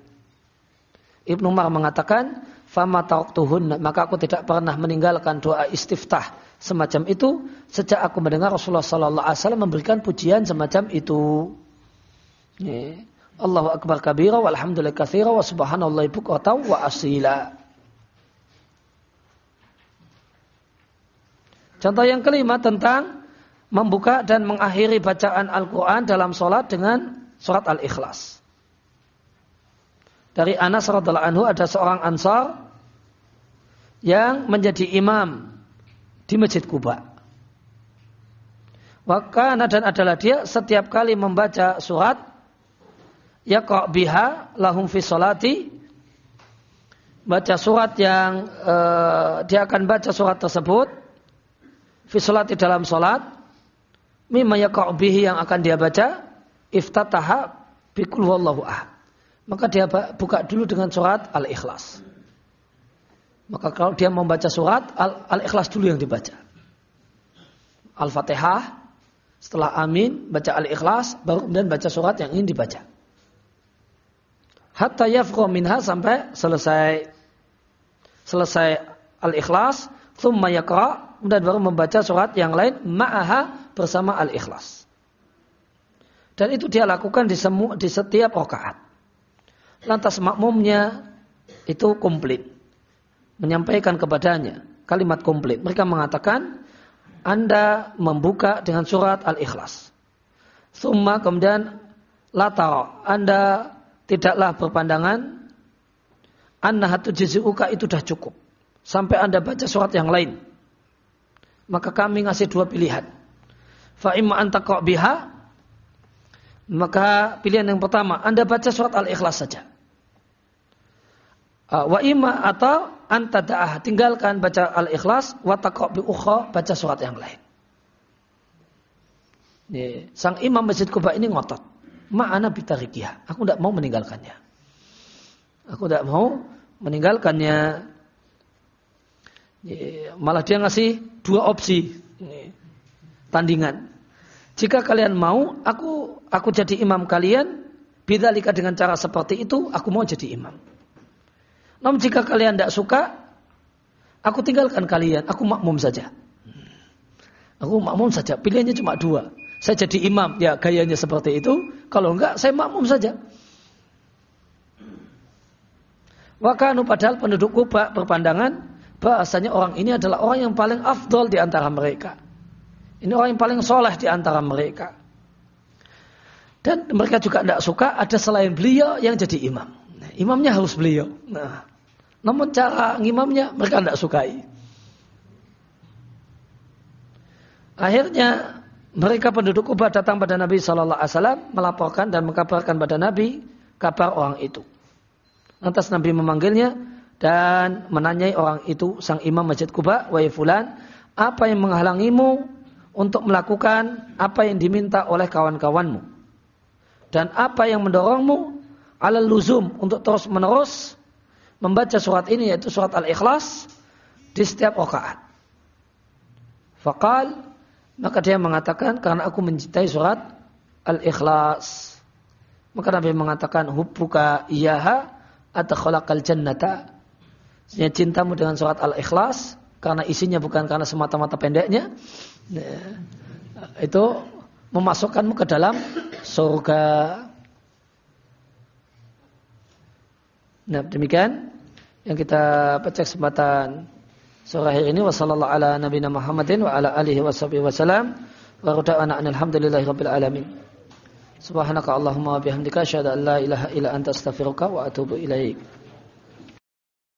Ibnu Umar mengatakan, fama tuhun, maka aku tidak pernah meninggalkan doa istiftah semacam itu sejak aku mendengar Rasulullah sallallahu alaihi wasallam memberikan pujian semacam itu. Yeah. Allahu akbar kabira walhamdulillah kathira wa subhanallah bukrata wa asila. Contoh yang kelima tentang membuka dan mengakhiri bacaan Al-Quran dalam sholat dengan surat Al-Ikhlas. Dari Anas radhiallahu anhu ada seorang ansar yang menjadi imam di Masjid Kuba. Wakana dan adalah dia setiap kali membaca surat yaqra biha lahum fi salati baca surat yang uh, dia akan baca surat tersebut fi salati dalam salat mimma yaqra bihi yang akan dia baca iftataha bi qul huwallahu ahad maka dia buka dulu dengan surat al-ikhlas maka kalau dia membaca surat al-ikhlas dulu yang dibaca al-fatihah Setelah amin, baca al-ikhlas, baru kemudian baca surat yang ingin dibaca. Hatta yafqa minha sampai selesai selesai al-ikhlas, thumma yaqra, kemudian baru membaca surat yang lain ma'aha bersama al-ikhlas. Dan itu dia lakukan di, semu, di setiap rakaat. Lantas makmumnya itu komplit. Menyampaikan kepadanya kalimat komplit. Mereka mengatakan, Anda membuka dengan surat Al-Ikhlas. Summa kemudian latar, Anda tidaklah berpandangan, Anda hatu jizuka itu sudah cukup. Sampai Anda baca surat yang lain. Maka kami ngasih dua pilihan. Fa'imma anta biha, maka pilihan yang pertama, Anda baca surat Al-Ikhlas saja. Uh, wa ima atau anta da'ah tinggalkan baca al-ikhlas wa bi baca surat yang lain. Sang imam Masjid Kuba ini ngotot. Ma'ana bitarikiyah. Aku tidak mau meninggalkannya. Aku tidak mau meninggalkannya. Malah dia ngasih dua opsi. Tandingan. Jika kalian mau, aku aku jadi imam kalian. Bidalika dengan cara seperti itu, aku mau jadi imam. Namun jika kalian tidak suka, aku tinggalkan kalian, aku makmum saja. Aku makmum saja, pilihannya cuma dua. Saya jadi imam, ya gayanya seperti itu. Kalau enggak, saya makmum saja. Wakanu padahal penduduk Kuba berpandangan bahasanya orang ini adalah orang yang paling afdol di antara mereka. Ini orang yang paling soleh di antara mereka. Dan mereka juga tidak suka ada selain beliau yang jadi imam. Imamnya harus beliau. Nah, namun cara ngimamnya mereka tidak sukai. Akhirnya mereka penduduk Kubah datang pada Nabi Shallallahu Alaihi Wasallam melaporkan dan mengkabarkan pada Nabi kabar orang itu. Lantas Nabi memanggilnya dan menanyai orang itu sang imam masjid Kuba, wahai fulan, apa yang menghalangimu untuk melakukan apa yang diminta oleh kawan-kawanmu? Dan apa yang mendorongmu ala luzum untuk terus menerus membaca surat ini yaitu surat Al-Ikhlas di setiap rakaat. Fakal maka dia mengatakan karena aku mencintai surat Al-Ikhlas. Maka Nabi mengatakan hubbuka iyaha atau khalaqal jannata. Sebenarnya cintamu dengan surat Al-Ikhlas karena isinya bukan karena semata-mata pendeknya. Ya, itu memasukkanmu ke dalam surga. Nah, demikian yang kita baca kesempatan sore hari ini wasallallahu ala nabiyina Muhammadin wa ala alihi washabihi wasallam wa rada'ana alhamdulillahi rabbil alamin. Subhanaka Allahumma wa bihamdika asyhadu an la ilaha illa anta astaghfiruka wa atubu ilaik.